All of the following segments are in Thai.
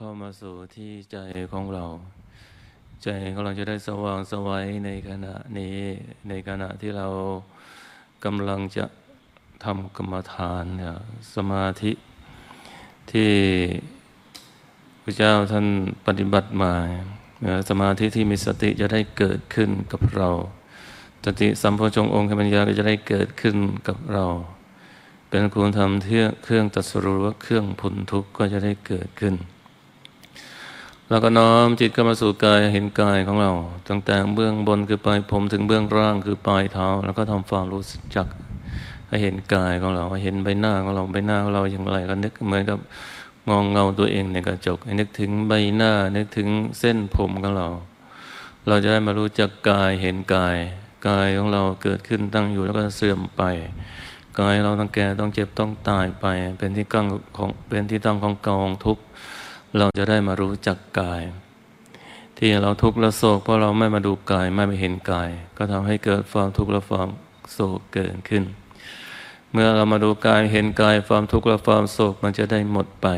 เข้ามาสู่ที่ใจของเรา ใจของเราจะได้สว่างสวัยในขณะนี้ในขณะที่เรากำลังจะทำกรรมฐานเนี่ยสมาธิที่พระเจ้าท่านปฏิบัติมาสมาธิที่มีสติจะได้เกิดขึ้นกับเราสติสัมโพชงองค์ปัญญาก็จะได้เกิดขึ้นกับเรา เป็นคุณธรรมเที่เครื่องตัดสรุว่าเครื่องผลทุกข์ก็จะได้เกิดขึ้น แล้วก็น้อมจิตเข้ามาสู่กายเห็นกายของเรา ตั้งแต่เบื้องบนคือปลายผมถึงเบื้องล่างคือปลายเท้า แล้วก็ทำความรู้สึกจักให้เห็นกายของเราเห็นใบหน้าของเราใบหน้าของเราอย่างไรก็นึกเหมือนกับมองเงาตัวเองในกระจกนึกถึงใบหน้านึกถึงเส้นผมของเรา เราจะได้มารู้จักกายเห็นกาย กายของเราเกิดขึ้นตั้งอยู่แล้วก็เสื่อมไปกายเราต้องแก่ต้องเจ็บต้องตายไป เป็นที่ตั้งของเป็นที่ตั้งของกองทุกข์ เราจะได้มารู้จักกาย ที่เราทุกข์และโศกเพราะเราไม่มาดูกายไม่ไปเห็นกาย ก็ทำให้เกิดความทุกข์และความโศกเกิดขึ้น เมื่อเรามาดูกายเห็นกายความทุกข์และความโศกมันจะได้หมดไป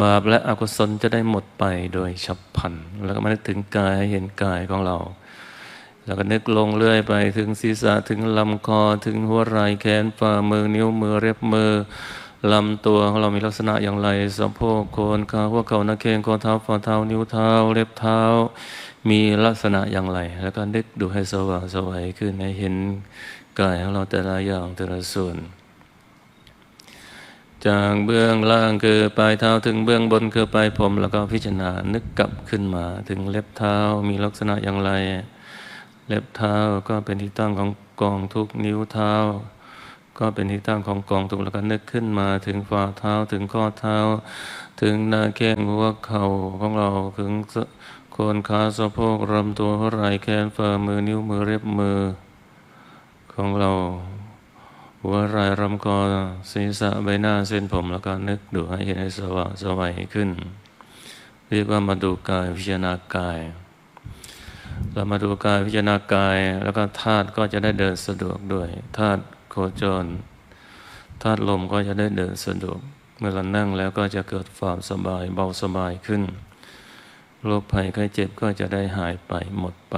บาปและอกุศลจะได้หมดไปโดยฉับพลันแล้วก็มานึกถึงกายให้เห็นกายของเรา แล้วก็นึกลงเรื่อยไปถึงศีรษะถึงลำคอถึงหัวไหล่แขนฝ่ามือนิ้วมือเร็บมือ ลำตัวของเรามีลักษณะอย่างไรสะโพกโคนขาหัวเข่านักเคงข้อเท้าฝ่าเท้านิ้วเท้า เล็บเท้า มีลักษณะอย่างไร แล้วก็นึกดูให้สว่างสวัยขึ้นให้เห็นกายของเราแต่ละอย่างแต่ละส่วน จากเบื้องล่างคือปลายเท้าถึงเบื้องบนคือปลายผมแล้วก็พิจารณานึกกลับขึ้นมา ถึงเล็บเท้ามีลักษณะอย่างไร เล็บเท้าก็เป็นที่ตั้งของกองทุกนิ้วเท้า ก็เป็นที่ตั้งของกองทุกแล้วก็นึกขึ้นมาถึงฝ่าเท้าถึงข้อเท้า ถึงหน้าแข้งหัวเข่าของเราถึงโคนขาสะโพกลำตัวหัวไหล่แขนฝ่ามือนิ้วมือเล็บมือ ของเราหัวไหล่ลำคอศีรษะใบหน้าเส้นผมแล้วก็นึกดูให้เห็นให้สว่างสวัยขึ้น เรียกว่ามาดูกายพิจารณากายเรามาดูกายพิจารณากาย แล้วก็ธาตุก็จะได้เดินสะดวกด้วยธาตุ โคจรธาตุลมก็จะได้เดินสะดวก เมื่อเรานั่งแล้วก็จะเกิดความสบายเบาสบายขึ้น โรคภัยไข้เจ็บก็จะได้หายไปหมดไป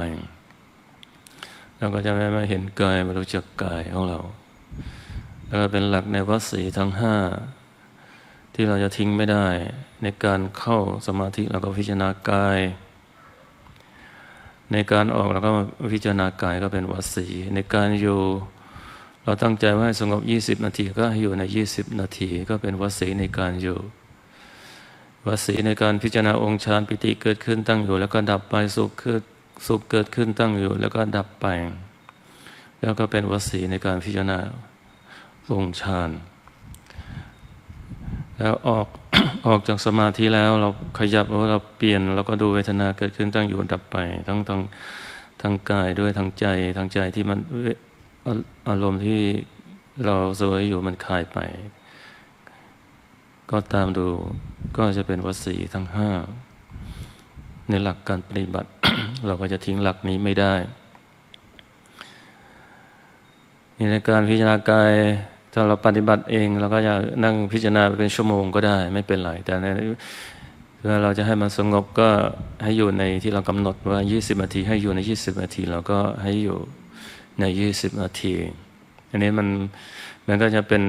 เราก็จะไม่มาเห็นกายมารู้จักกายของเรา แล้วก็เป็นหลักในวัดสีทั้งห้าที่เราจะทิ้งไม่ได้ ในการเข้าสมาธิเราก็พิจารณากาย ในการออกเราก็พิจารณากายก็เป็นวัดสีในการอยู่ เราตั้งใจว่าสงบ 20 นาทีก็ให้อยู่ใน 20 นาทีก็เป็นวสีในการอยู่วสีในการพิจารณาองค์ฌานปิติเกิดขึ้นตั้งอยู่ แล้วก็ดับไปสุขเกิดสุขเกิดขึ้นตั้งอยู่ แล้วก็ดับไป แล้วก็เป็นวสีในการพิจารณาองค์ฌานแล้วออกออกจากสมาธิแล้วเราขยับเราเปลี่ยนเราก็ดูเวทนาเกิดขึ้นตั้งอยู่ดับไป ทั้งทางทางกายด้วยทางใจทางใจที่มัน อารมณ์ที่เราสวยอยู่มันคลายไป ก็ตามดูก็จะเป็นวสีทั้งห้า ในหลักการปฏิบัติ เราก็จะทิ้งหลักนี้ไม่ได้ในการพิจารณากายถ้าเราปฏิบัติเองเราก็จะนั่งพิจารณาเป็นชั่วโมงก็ได้ ไม่เป็นไรแต่ในเพื่อเราจะให้มันสงบก็ให้อยู่ในที่เรากำหนดว่า 20นาทีให้อยู่ใน 20นาทีเราก็ให้อยู่ ในยี่สิบนาที อันนี้มันมันก็จะเป็น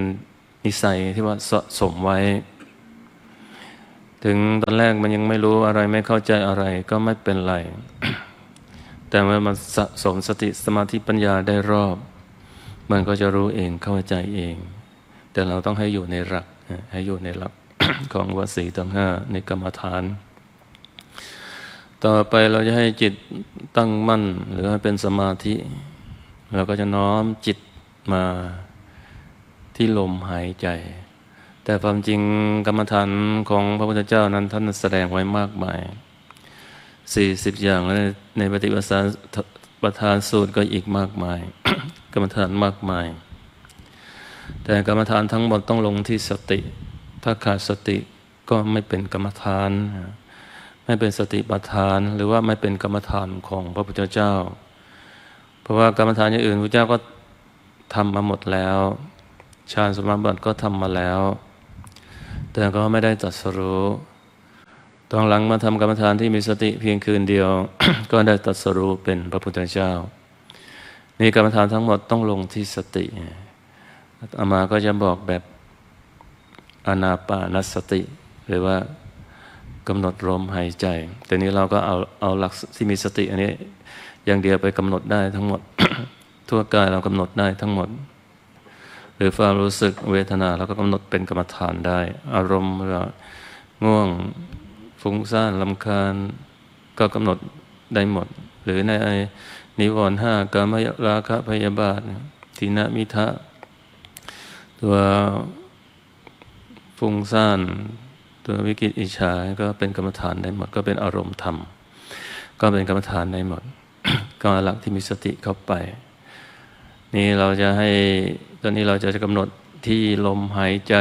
นิสัยที่ว่าสะสมไว้ ถึงตอนแรกมันยังไม่รู้อะไรไม่เข้าใจอะไรก็ไม่เป็นไร แต่เมื่อมันสะสมสติสมาธิปัญญาได้รอบ มันก็จะรู้เองเข้าใจเอง แต่เราต้องให้อยู่ในหลักให้อยู่ในหลักของวสีตั้งห้าในกรรมฐาน ต่อไปเราจะให้จิตตั้งมั่นหรือให้เป็นสมาธิ เราก็จะน้อมจิตมาที่ลมหายใจ แต่ความจริงกรรมฐานของพระพุทธเจ้านั้นท่านแสดงไว้มากมายสี่สิบอย่างและในปฏิบัติประธานสูตรก็อีกมากมาย กรรมฐานมากมาย แต่กรรมฐานทั้งหมดต้องลงที่สติ ถ้าขาดสติก็ไม่เป็นกรรมฐาน ไม่เป็นสติปัฏฐาน หรือว่าไม่เป็นกรรมฐานของพระพุทธเจ้า เพราะว่ากรรมฐานอย่างอื่นพระเจ้าก็ทำมาหมดแล้วฌานสมาบัติก็ทำมาแล้ว แต่ก็ไม่ได้ตัดสรู้ตอนหลังมาทำกรรมฐานที่มีสติเพียงคืนเดียว ก็ได้ตรัสรู้เป็นพระพุทธเจ้า นี่กรรมฐานทั้งหมดต้องลงที่สติอามาก็จะบอกแบบอนาปานสติ หรือว่ากำหนดลมหายใจ แต่นี้เราก็เอาเอาหลักที่มีสติอันนี้ อย่างเดียวไปกำหนดได้ทั้งหมด ทั่วกายเรากำหนดได้ทั้งหมด หรือความรู้สึกเวทนาเราก็กำหนดเป็นกรรมฐานได้ อารมณ์เราง่วงฟุ้งซ่านลำคาญ ก็กำหนดได้หมด หรือในนิวรณ์ห้ากามราคะพยาบาททินมิทะตัวฟุ้งซ่านตัววิกิตอิจฉาก็เป็นกรรมฐานได้หมด ก็เป็นอารมณ์ธรรม ก็เป็นกรรมฐานได้หมด ก็หลักที่มีสติเข้าไป นี่เราจะให้ตอนนี้เราจะกำหนดที่ลมหายใจ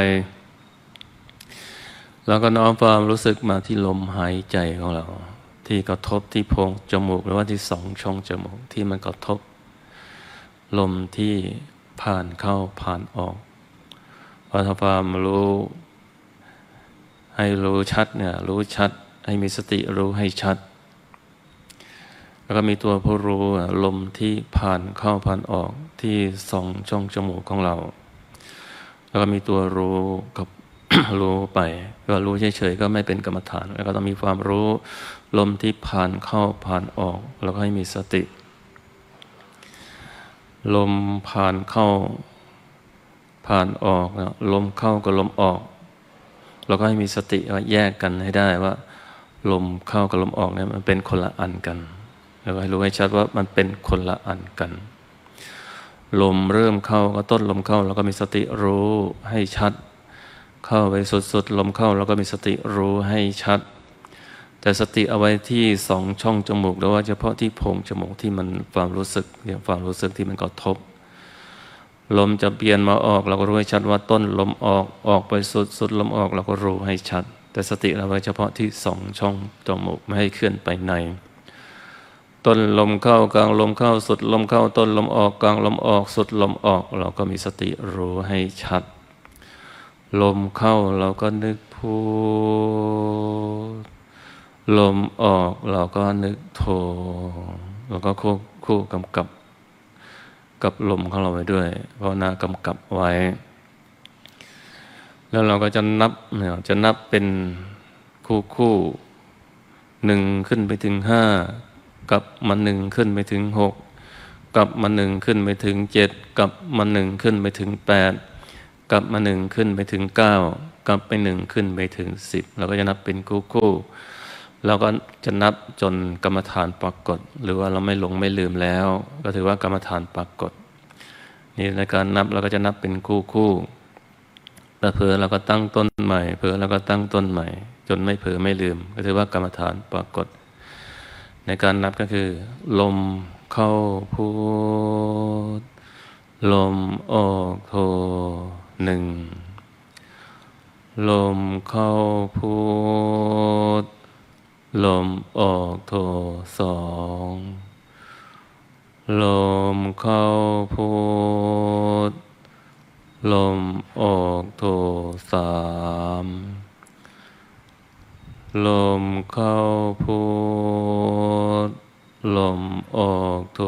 เราก็น้อมความรู้สึกมาที่ลมหายใจของเรา ที่กระทบที่โพรงจมูกหรือว่าที่สองช่องจมูกที่มันกระทบ ลมที่ผ่านเข้าผ่านออกพอทำความรู้ ให้รู้ชัดเนี่ยรู้ชัด ให้มีสติรู้ให้ชัด แล้วก็มีตัวผู้รู้ลมที่ผ่านเข้าผ่านออกที่สองช่องจมูกของเรา แล้วก็มีตัวรู้กับรู้ไปก็รู้เฉยๆก็ไม่เป็นกรรมฐาน แล้วก็ต้องมีความรู้ลมที่ผ่านเข้าผ่านออก แล้วก็ให้มีสติ ลมผ่านเข้าผ่านออกลมเข้ากับลมออก เราก็ให้มีสติว่าแยกกันให้ได้ว่า ลมเข้ากับลมออกเนี่ยมันเป็นคนละอันกัน แล้วให้รู้ให้ชัดว่ามันเป็นคนละอันกัน ลมเริ่มเข้าก็ต้นลมเข้าแล้วก็มีสติรู้ให้ชัด เข้าไปสุดๆลมเข้าแล้วก็มีสติรู้ให้ชัด แต่สติเอาไว้ที่สองช่องจมูกหรือว่าเฉพาะที่โพรงจมูกที่มันความรู้สึกเนี่ยความรู้สึกที่มันกระทบ ลมจะเปลี่ยนมาออกเราก็รู้ให้ชัดว่าต้นลมออกออกไปสุดสุดลมออกเราก็รู้ให้ชัด แต่สติเราไว้เฉพาะที่สองช่องจมูกไม่ให้เคลื่อนไปใน ต้นลมเข้ากลางลมเข้าสุดลมเข้าต้นลมออกกลางลมออกสุดลมออก เราก็มีสติรู้ให้ชัด ลมเข้าเราก็นึกพูดลมออกเราก็นึกโทเราก็คู่คู่กำกับ กับลมของเราไว้ด้วยเพราะนากำกับไว้ แล้วเราก็จะนับเนี่ยจะนับเป็นคู่คู่หนึ่งขึ้นไปถึงห้า กลับมาหนึ่งขึ้นไปถึงหกกับมาหนึ่งขึ้นไปถึงเจ็ดกับมาหนึ่งขึ้นไปถึงแปดกลับมาหนึ่งขึ้นไปถึงเก้ากลับไปหนึ่งขึ้นไปถึงสิบเราก็จะนับเป็นคู่คู่เราก็จะนับจนกรรมฐานปรากฏ หรือว่าเราไม่หลงไม่ลืมแล้ว ก็ถือว่ากรรมฐานปรากฏ นี่ในการนับเราก็จะนับเป็นคู่คู่แล้วเผลอเราก็ตั้งต้นใหม่ เผลอเราก็ตั้งต้นใหม่ จนไม่เผลอไม่ลืม ก็ถือว่ากรรมฐานปรากฏ ในการนับก็คือ ลมเข้าพูด ลมออกโทหนึ่ง ลมเข้าพูด ลมออกโทสองลมเข้าพูด ลมออกโทสาม ลมเข้าพูดลมออกโท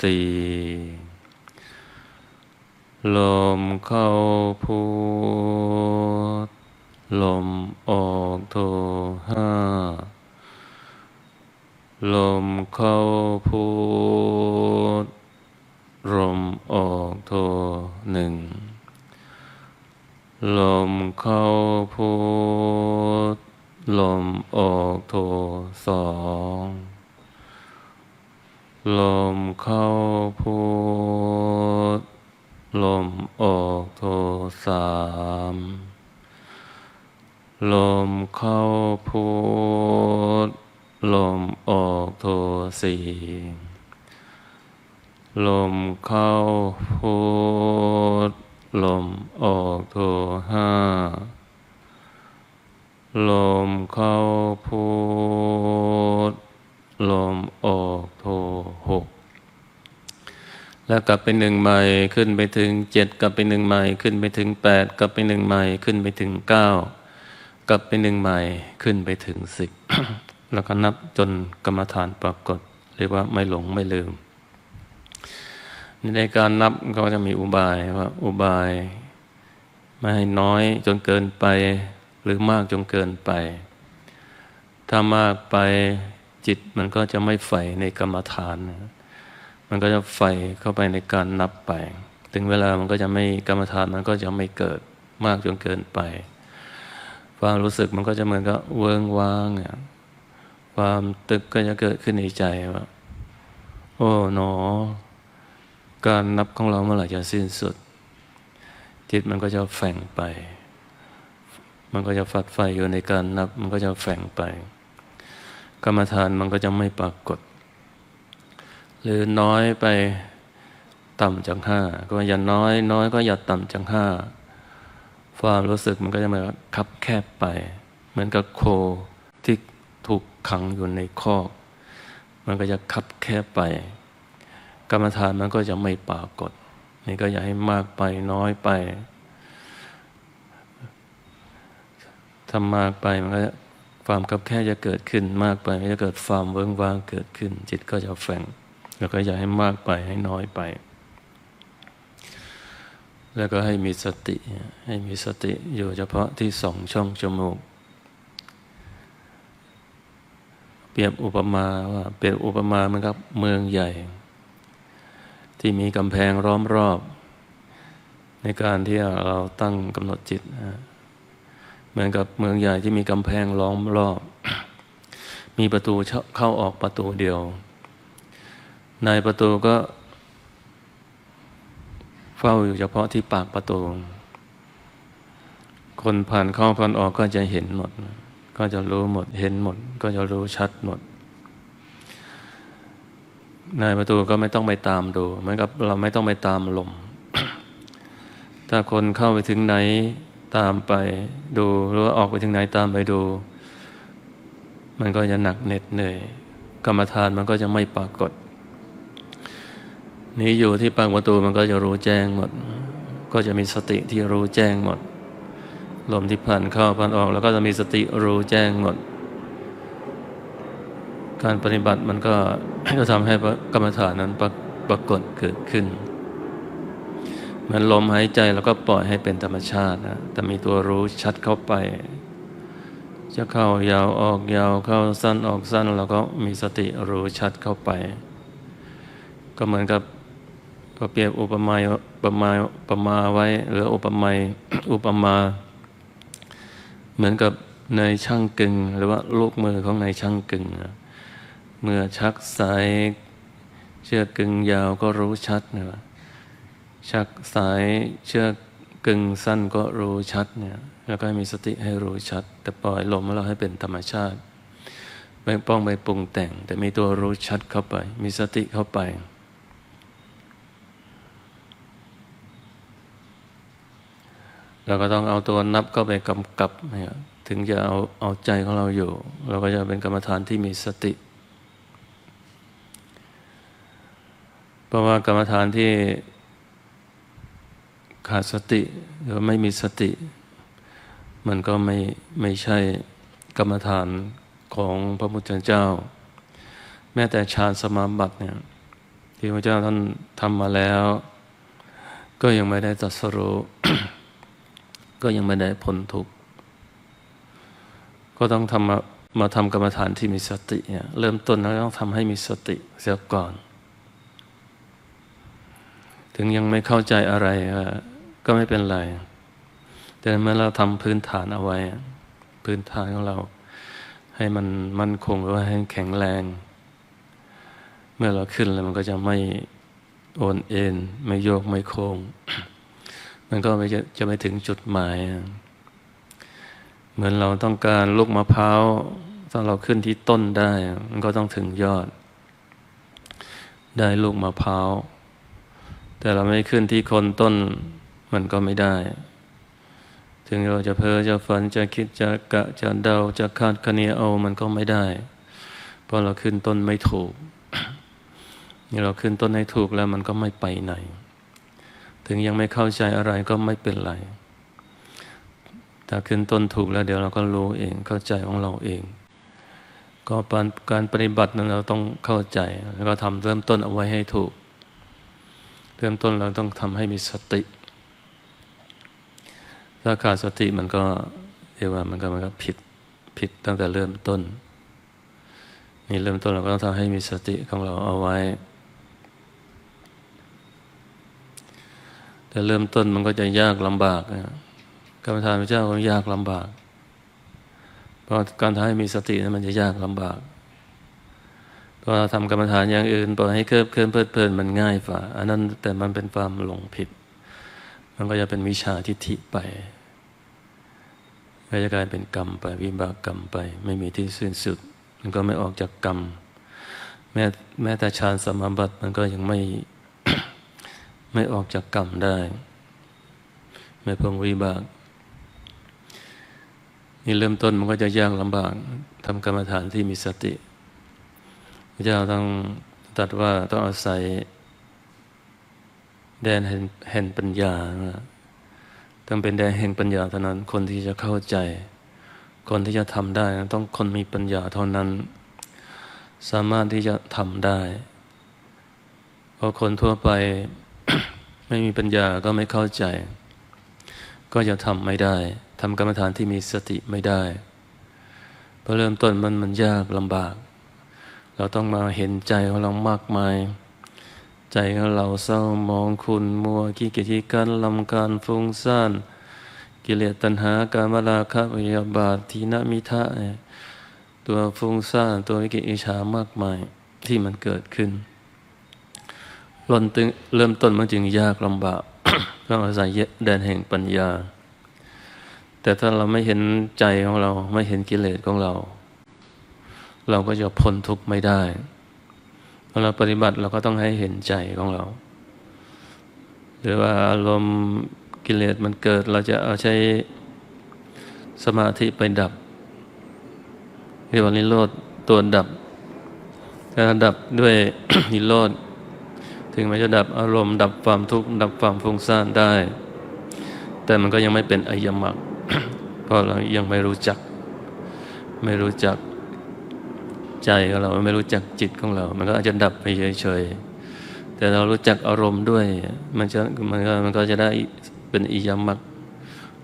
สี่ลมเข้าพูดลมออกโทห้าลมเข้าพูดลมออกโทหนึ่งลมเข้าพูด ลมออกโทสอง ลมเข้าพูดลมออกโทสาม ลมเข้าพูดลมออกโทสี่ ลมเข้าพูดลมออกโทห้า ลมเข้าพูดลมออกโทหกแล้วกลับไปหนึ่งใหม่ขึ้นไปถึงเจ็ดกลับไปหนึ่งใหม่ขึ้นไปถึงแปดกลับไปหนึ่งใหม่ขึ้นไปถึงเก้ากลับไปหนึ่งใหม่ขึ้นไปถึงสิบแล้วก็นับจนกรรมฐานปรากฏ เรียกว่าไม่หลงไม่ลืม ในการนับก็จะมีอุบายว่าอุบาย ไม่ให้น้อยจนเกินไป หรือมากจนเกินไป ถ้ามากไปจิตมันก็จะไม่ใฝ่ในกรรมฐาน มันก็จะใฝ่เข้าไปในการนับไป ถึงเวลามันก็จะไม่กรรมฐานมันก็จะไม่เกิดมากจนเกินไป ความรู้สึกมันก็จะเหมือนกับเวิงว้างเนี่ยความตึกก็จะเกิดขึ้นในใจว่า โอ้หนอ การนับของเราเมื่อไหร่จะสิ้นสุด จิตมันก็จะแฝงไป มันก็จะฝัดไฟอยู่ในการนับ มันก็จะแฝงไป กรรมฐานมันก็จะไม่ปรากฏ หรือน้อยไปต่ำจากห้าก็อย่าน้อย น้อยก็อย่าต่ำจากห้าความรู้สึกมันก็จะมาคับแคบไป เหมือนกับโคที่ถูกขังอยู่ในคอก มันก็จะคับแคบไป กรรมฐานมันก็จะไม่ปรากฏ นี่ก็อย่าให้มากไปน้อยไป ทำมากไปมันก็ความคับแคบจะเกิดขึ้นมากไปมันจะเกิดความเวิ้งว้างเกิดขึ้น จิตก็จะแฝงแล้วก็อย่าให้มากไปให้น้อยไป แล้วก็ให้มีสติ ให้มีสติอยู่เฉพาะที่สองช่องจมูก เปรียบอุปมาว่าเปรียบอุปมาเหมือนกับเมืองใหญ่ ที่มีกำแพงล้อมรอบ ในการที่เราตั้งกำหนดจิต เหมือนกับเมืองใหญ่ที่มีกำแพงล้อมรอบ มีประตูเข้าออกประตูเดียวในประตูก็ เฝ้าอยู่เฉพาะที่ปากประตู คนผ่านเข้าผ่านออกก็จะเห็นหมด ก็จะรู้หมด เห็นหมด ก็จะรู้ชัดหมดนายประตูก็ไม่ต้องไปตามดูเหมือนกับเราไม่ต้องไปตามลม ถ้าคนเข้าไปถึงไหน ตามไปดูหรือว่าออกไปถึงไหนตามไปดู มันก็จะหนักเหน็ดเหนื่อยกรรมฐานมันก็จะไม่ปรากฏ นี้อยู่ที่ปากประตูมันก็จะรู้แจ้งหมด ก็จะมีสติที่รู้แจ้งหมดลมที่ผ่านเข้าผ่านออก แล้วก็จะมีสติรู้แจ้งหมด การปฏิบัติมันก็จะทำให้กรรมฐานนั้นปรปรากฏเกิดขึ้น มันลมหายใจแล้วก็ปล่อยให้เป็นธรรมชาตินะแต่มีตัวรู้ชัดเข้าไป จะเข้ายาวออกยาวเข้าสั้นออกสั้น แล้วก็มีสติรู้ชัดเข้าไป ก็เหมือนกับเปรียบอุปมาอุปมาอุปมาไว้หรืออุปมาอุปมา เหมือนกับในช่างกึงหรือว่าลูกมือของในช่างกึงเมื่อชักสายเชือกกึ่งยาวก็รู้ชัดนะ ชักสายเชือกกึงสั้นก็รู้ชัดเนี่ยแล้วก็มีสติให้รู้ชัด แต่ปล่อยลมเราให้เป็นธรรมชาติไม่ป้องไปปรุงแต่ง แต่มีตัวรู้ชัดเข้าไป มีสติเข้าไป เราก็ต้องเอาตัวนับเข้าไปกำกับเนี่ยถึงจะเอาเอาใจของเราอยู่ เราก็จะเป็นกรรมฐานที่มีสติ เพราะว่ากรรมฐานที่ ขาดสติหรือไม่มีสติ มันก็ไม่ไม่ใช่กรรมฐานของพระพุทธเจ้า แม้แต่ฌานสมาบัติเนี่ยที่พระเจ้าท่านทำมาแล้ว ก็ยังไม่ได้ตัดสรู้ก็ยังไม่ได้พ้นทุกข์ก็ต้องทำมามาทำกรรมฐานที่มีสติเนี่ยเริ่มต้นเราต้องทำให้มีสติเสียก่อน ถึงยังไม่เข้าใจอะไร ก็ไม่เป็นไร แต่เมื่อเราทำพื้นฐานเอาไว้ พื้นฐานของเรา ให้มันมั่นคงหรือว่าให้แข็งแรง เมื่อเราขึ้นแล้วมันก็จะไม่โอนเอ็นไม่โยกไม่โค้งมันก็ไม่จะจะไม่ถึงจุดหมาย เหมือนเราต้องการลูกมะพร้าวถ้าเราขึ้นที่ต้นได้ มันก็ต้องถึงยอด ได้ลูกมะพร้าวแต่เราไม่ขึ้นที่คนต้น มันก็ไม่ได้ ถึงเราจะเพ้อจะฝันจะคิดจะกะจะเดาจะคาดคะเนเอามันก็ไม่ได้ เพราะเราขึ้นต้นไม่ถูกนี่เราขึ้นต้นให้ถูกแล้วมันก็ไม่ไปไหน ถึงยังไม่เข้าใจอะไรก็ไม่เป็นไรถ้าขึ้นต้นถูกแล้วเดี๋ยวเราก็รู้เองเข้าใจของเราเอง ก็การปฏิบัตินั้นเราต้องเข้าใจ แล้วก็ทำเริ่มต้นเอาไว้ให้ถูก เริ่มต้นเราต้องทำให้มีสติ ถ้าขาดสติมันก็เรียกว่ามันก็มันก็ผิดผิดตั้งแต่เริ่มต้น นี่เริ่มต้นเราก็ต้องทำให้มีสติของเราเอาไว้ แต่เริ่มต้นมันก็จะยากลำบากนะกรรมฐานพระเจ้าก็ยากลำบาก เพราะการทำให้มีสตินั้นมันจะยากลำบากพอเราทำกรรมฐานอย่างอื่นปล่อยให้เคลิบเคลิ้มเพลิดเพลินมันง่ายฝ่าอันนั้นแต่มันเป็นความหลงผิด มันก็จะเป็นวิชาทิฏฐิไป ก็จะกลายเป็นกรรมไปวิบากกรรมไป ไม่มีที่สิ้นสุด มันก็ไม่ออกจากกรรม แม้แม้แต่ฌานสมาบัติมันก็ยังไม่ไม่ออกจากกรรมได้ ไม่พ้นวิบากนี่เริ่มต้นมันก็จะยากลำบากทำกรรมฐานที่มีสติพระเจ้าต้องตัดว่าต้องอาศัยแดนแห่งปัญญา ต้องเป็นแดนแห่งปัญญาเท่านั้น คนที่จะเข้าใจ คนที่จะทำได้ต้องคนมีปัญญาเท่านั้น สามารถที่จะทำได้ เพราะคนทั่วไปไม่มีปัญญาก็ไม่เข้าใจ ก็จะทำไม่ได้ทำกรรมฐานที่มีสติไม่ได้พอเริ่มต้นมันมันยากลำบาก เราต้องมาเห็นใจของเรามากมาย ใจของเราเศร้ามองคุณมัวขี้เกียจกันลำการฟุ้งซ่านกิเลสตัณหาการมาราคะวิยาบาททีนมิทะตัวฟุ้งซ่านตัววิกิอิชามากมายที่มันเกิดขึ้นหล่นตึงเริ่มต้นมันจึงยากลำบากต้องอาศัยแดนแห่งปัญญา แต่ถ้าเราไม่เห็นใจของเราไม่เห็นกิเลสของเรา เราก็จะพ้นทุกข์ไม่ได้ เวลาปฏิบัติเราก็ต้องให้เห็นใจของเรา หรือว่าอารมณ์กิเลสมันเกิด เราจะเอาใช้สมาธิไปดับเรียกว่านิโรธตัวดับถ้าดับด้วยนิโรธถึงมันจะดับอารมณ์ ดับความทุกข์ดับความฟุ้งซ่านได้ แต่มันก็ยังไม่เป็นอายมรรคเพราะเรายังไม่รู้จัก ไม่รู้จัก ใจของเราไม่รู้จักจิตของเรา มันก็อาจจะดับไปเฉยๆ แต่เรารู้จักอารมณ์ด้วย มันจะมันก็มันก็จะได้เป็นอิยามัก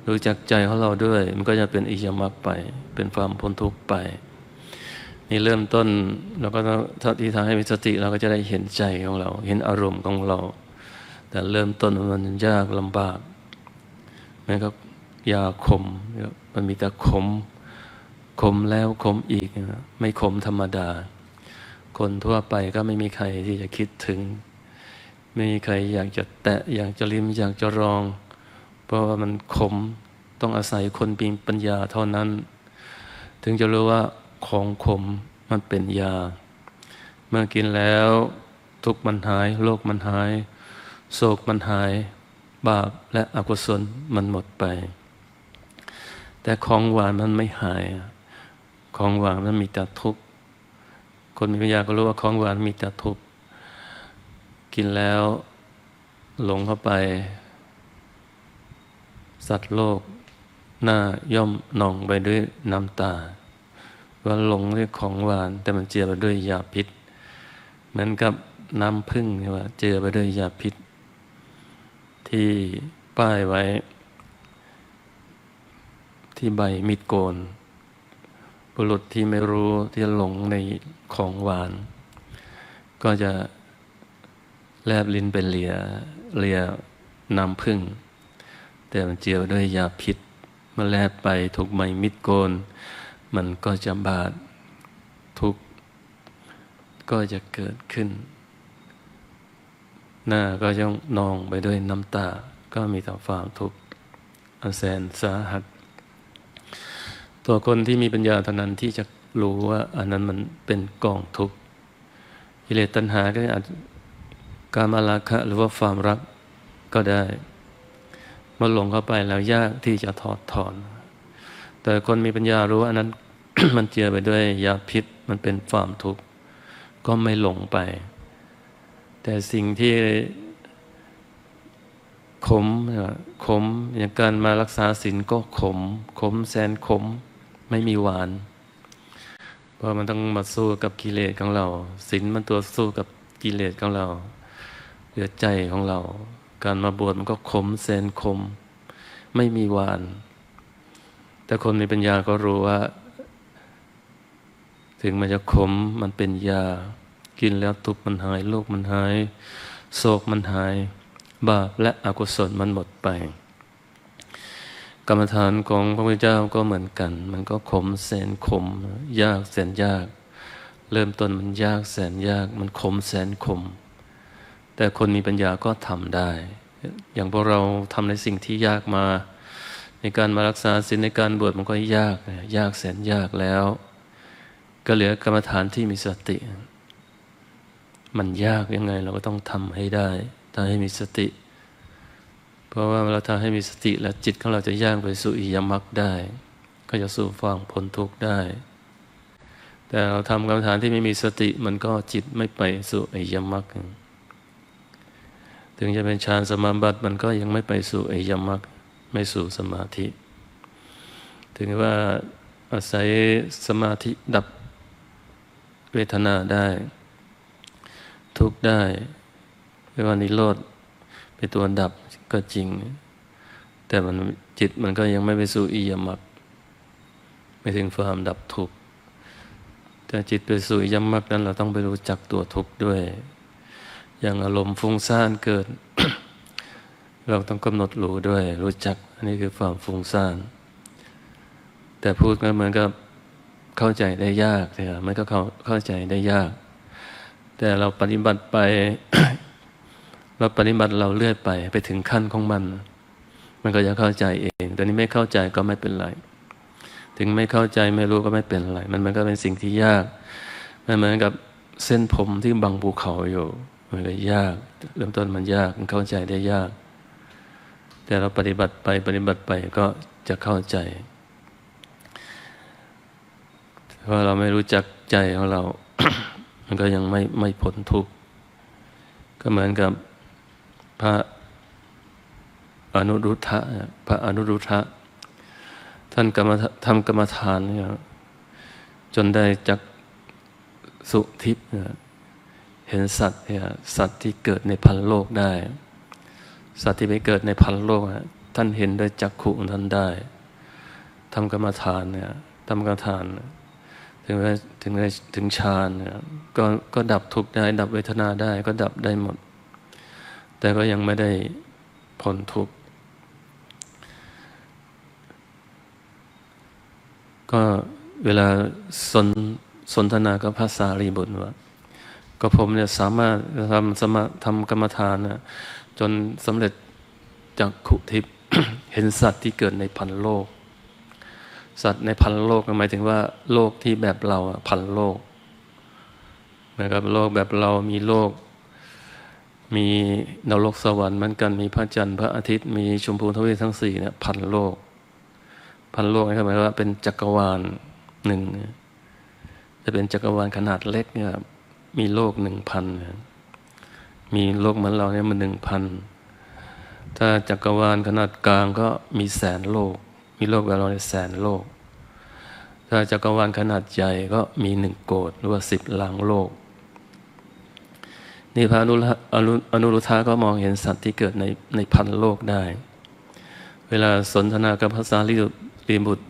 รู้จักใจของเราด้วย มันก็จะเป็นอิยามักไป เป็นความพ้นทุกข์ไป นี่เริ่มต้นเราก็ถ้าที่ทำให้มีสติเราก็จะได้เห็นใจของเรา เห็นอารมณ์ของเรา แต่เริ่มต้นมันยากลำบากมันก็ยาขมมันมีแต่ขม ขมแล้วขมอีก ไม่ขมธรรมดา คนทั่วไปก็ไม่มีใครที่จะคิดถึง ไม่มีใครอยากจะแตะอยากจะลิ้มอยากจะรอง เพราะว่ามันขมต้องอาศัยคนปีปัญญาเท่านั้น ถึงจะรู้ว่าของขมมันเป็นยา เมื่อกินแล้วทุกมันหายโรคมันหาย โศกมันหาย บาปและอกุศลมันหมดไป แต่ของหวานมันไม่หาย ของหวานมันมีแต่ทุกข์คนมีปัญญาก็รู้ว่าของหวานมีแต่ทุกข์กินแล้วหลงเข้าไป สัตว์โลก หน้าย่อมหนองไปด้วยน้ำตา ว่าหลงด้วยของหวาน แต่มันเจือไปด้วยยาพิษ เหมือนกับน้ำพึ่งว่าเจือไปด้วยยาพิษ ที่ป้ายไว้ ที่ใบมิดโกน บุรุษที่ไม่รู้ที่หลงในของหวาน ก็จะแลบลิ้นไปเลียเลียน้ำพึ่ง แต่มันเจียวด้วยยาพิษเมื่อแลบไปถูกใบมิดโกน มันก็จะบาดทุกก็จะเกิดขึ้น หน้าก็จะนองไปด้วยน้ำตา ก็มีแต่ความทุกข์อันแสนสาหัส ตัวคนที่มีปัญญาเท่านั้นที่จะรู้ว่าอันนั้นมันเป็นกองทุกข์กิเลสตัณหาก็อาจการมาราคะหรือว่าความรักก็ได้มาหลงเข้าไปแล้วยากที่จะถอดถอน แต่คนมีปัญญารู้ว่าอันนั้น มันเจือไปด้วยยาพิษมันเป็นความทุกข์ ก็ไม่หลงไป แต่สิ่งที่ขมขมอย่างการมารักษาศีลก็ขม ขมแสนขม ไม่มีหวาน เพราะมันต้องมาสู้กับกิเลสของเราศีลมันตัวสู้กับกิเลสของเราเหลือใจของเรา การมาบวชมันก็ขมแสนขมไม่มีหวาน แต่คนมีปัญญาก็รู้ว่า ถึงมันจะขมมันเป็นยา กินแล้วทุกมันหายโรคมันหาย โศกมันหาย บาปและอกุศลมันหมดไป กรรมฐานของพระพุทธเจ้าก็เหมือนกัน มันก็ขมแสนขม ยากแสนยาก เริ่มต้นมันยากแสนยาก มันขมแสนขม แต่คนมีปัญญาก็ทำได้ อย่างพวกเราทำในสิ่งที่ยากมา ในการมารักษาศีลในการบวชมันก็ยาก ยากแสนยากแล้ว ก็เหลือกรรมฐานที่มีสติ มันยากยังไงเราก็ต้องทำให้ได้ ถ้าให้มีสติ เพราะว่าเราทำให้มีสติแล้วจิตของเราจะย่างไปสู่อิยมรรคได้ ก็จะสู่ฟังพ้นทุกข์ได้ แต่เราทำกรรมฐานที่ไม่มีสติมันก็จิตไม่ไปสู่อิยมรรคถึงจะเป็นฌานสมาบัติมันก็ยังไม่ไปสู่อิยมรรคไม่สู่สมาธิ ถึงว่าอาศัยสมาธิดับเวทนาได้ ทุกได้เรียกว่านิโรธเป็นตัวดับ ก็จริง แต่มันจิตมันก็ยังไม่ไปสู่อิยมรรคไม่ถึงความดับทุกข์แต่จิตไปสู่อิยมรรคนั้นเราต้องไปรู้จักตัวทุกข์ด้วย อย่างอารมณ์ฟุ้งซ่านเกิด เราต้องกำหนดรู้ด้วย รู้จักอันนี้คือความฟุ้งซ่าน แต่พูดก็เหมือนกับเข้าใจได้ยากใช่ไมมันก็เข้าเข้าใจได้ยาก แต่เราปฏิบัติไป เราปฏิบัติเราเลื่อยไป ไปถึงขั้นของมัน มันก็จะเข้าใจเอง แต่นี้ไม่เข้าใจก็ไม่เป็นไร ถึงไม่เข้าใจไม่รู้ก็ไม่เป็นไร มันมันก็เป็นสิ่งที่ยาก มันเหมือนกับเส้นผมที่บังภูเขาอยู่ มันก็ยาก เริ่มต้นมันยาก มันเข้าใจได้ยาก แต่เราปฏิบัติไปปฏิบัติไปก็จะเข้าใจ เพราะเราไม่รู้จักใจของเรา มันก็ยังไม่ไม่พ้นทุกข์ ก็เหมือนกับ พระอนุรุทธะพระอนุรุทธะท่านกรรมทำกรรมฐานเนี่ยจนได้จักสุทิพย์เห็นสัตว์สัตว์ที่เกิดในพันโลกได้ สัตว์ที่ไปเกิดในพันโลกท่านเห็นด้วยจักขุท่านได้ทำกรรมฐานเนี่ยทำกรรมฐาน ถึงถึงถึงฌานเนี่ยก็ก็ดับทุกข์ได้ ดับเวทนาได้ก็ดับได้หมด แต่ก็ยังไม่ได้พ้นทุกข์ก็เวลาสนสนทนากับพระสารีบุตรว่าก็ผมเนี่ยสามารถทำสมาทำกรรมฐานนะจนสำเร็จจากขุทิพ เห็นสัตว์ที่เกิดในพันโลก สัตว์ในพันโลกหมายถึงว่า โลกที่แบบเราพันโลกนะครับโลกแบบเรามีโลก มีนรกสวรรค์เหมือนกันมีพระจันทร์พระอาทิตย์มีชมพูทวีทั้งสี่เนี่ยพันโลก พันโลกนี่หมายว่าเป็นจักรวาลหนึ่งจะเป็นจักรวาลขนาดเล็กเนี่ยมีโลกหนึ่งพันมีโลกเหมือนเราเนี่ยมันหนึ่งพันถ้าจักรวาลขนาดกลางก็มีแสนโลก มีโลกแบบเราในแสนโลก ถ้าจักรวาลขนาดใหญ่ก็มีหนึ่งโกดหรือว่าสิบล้างโลก นี่พระอนุอนุอนุรุทธะก็มองเห็นสัตว์ที่เกิดในในพันโลกได้ เวลาสนทนากับภาษาลิลีบุตร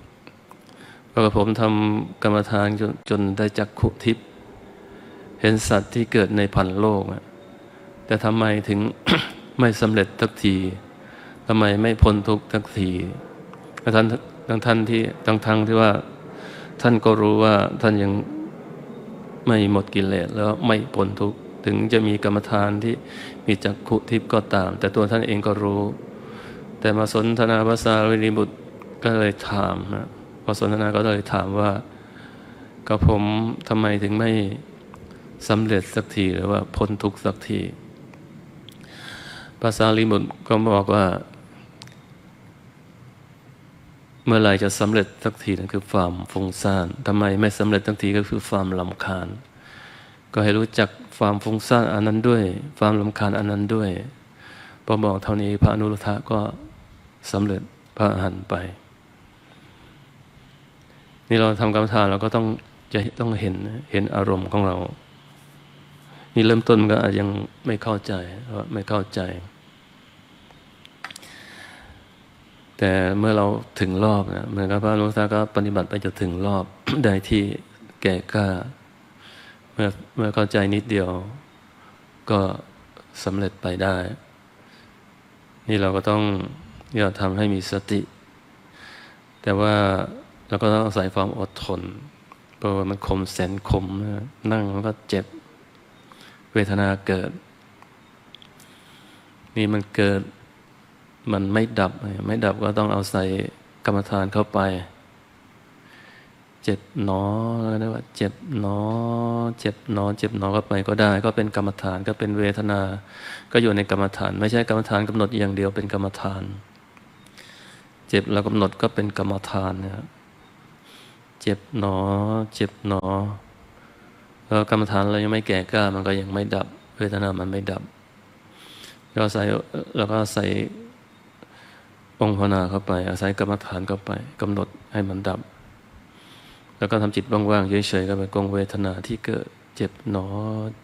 ก็ผมทำกรรมฐานจนจนได้จักขุทิพย์เห็นสัตว์ที่เกิดในพันโลกแต่ทำไมถึงไม่สำเร็จทักทีทำไมไม่พ้นทุกทักทีท่านทั้งท่านที่ทั้งทั้งที่ว่าท่านก็รู้ว่าท่านยังไม่หมดกิเลสแล้วไม่พ้นทุกข์ ถึงจะมีกรรมฐานที่มีจักขุทิพย์ก็ตาม แต่ตัวท่านเองก็รู้ แต่มาสนทนาภาษาวิริบุตรก็เลยถามนะพอสนทนาก็เลยถามว่ากับผมทำไมถึงไม่สำเร็จสักทีหรือว่าพ้นทุกสักทีภาษาลิบุตรก็บอกว่า เมื่อไรจะสำเร็จสักทีนั่นคือความฟุ้งซ่านทำไมไม่สำเร็จสักทีก็คือความลำคาญ ก็ให้รู้จัก ความฟุ้งซ่านอันนั้นด้วย ความลำคาญอันนั้นด้วยพอบอกเท่านี้พระอนุรุทธะก็สำเร็จพระอรหันต์ไป นี่เราทำกรรมฐานเราก็ต้องจะต้องเห็นเห็นอารมณ์ของเรา นี่เริ่มต้นก็อาจยังไม่เข้าใจไม่เข้าใจ แต่เมื่อเราถึงรอบนะเหมือนกับพระอนุทาก็ปฏิบัติไปจนถึงรอบได้ที่แก่กล้า เมื่อเมื่อเข้าใจนิดเดียว ก็สำเร็จไปได้ นี่เราก็ต้องอย่าทำให้มีสติ แต่ว่าเราก็ต้องอาศัยความอดทน เพราะว่ามันคมแสนคมนั่งมันก็เจ็บ เวทนาเกิด นี่มันเกิดมันไม่ดับ ไม่ดับก็ต้องเอาใส่กรรมฐานเข้าไป เจ็บหนอแล้วนะว่าเจ็บหนอ เจ็บหนอ เจ็บหนอก็ไปก็ได้ ก็เป็นกรรมฐานก็เป็นเวทนา ก็อยู่ในกรรมฐาน ไม่ใช่กรรมฐานกำหนดอย่างเดียวเป็นกรรมฐาน เจ็บแล้วกำหนดก็เป็นกรรมฐานนะครับเจ็บหนอ เจ็บหนอแล้วกรรมฐานเรายังไม่แก่กล้ามันก็ยังไม่ดับ เวทนามันไม่ดับเราใส่เราก็ใส่องค์ภาวนาเข้าไป อาศัยกรรมฐานเข้าไปกำหนดให้มันดับ แล้วก็ทำจิตว่างๆเฉยๆก็ไปกงเวทนาที่เกิดเจ็บหนอ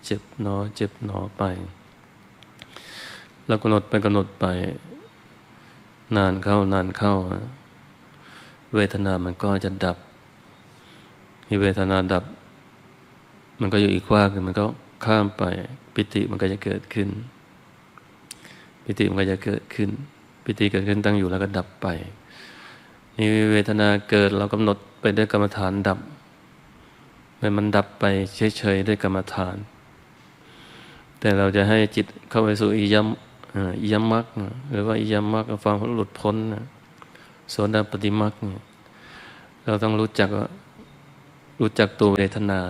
เจ็บหนอ เจ็บหนอไป แล้วกำหนดไปกำหนดไป นานเข้านานเข้า เวทนามันก็จะดับมีเวทนาดับ มันก็อยู่อีกว่าคือมันก็ข้ามไป ปิติมันก็จะเกิดขึ้น ปิติมันก็จะเกิดขึ้น ปิติเกิดขึ้นตั้งอยู่แล้วก็ดับไป นี่เวทนาเกิดเรากำหนดไปด้วยกรรมฐานดับมันมันดับไปเฉยๆด้วยกรรมฐาน แต่เราจะให้จิตเข้าไปสู่อิยมอิยมมรรคหรือว่าอิยมมรรคฟังหลุดพ้นโสดาปฏิมรรคเราต้องรู้จักว่ารู้จักตัวเวทนา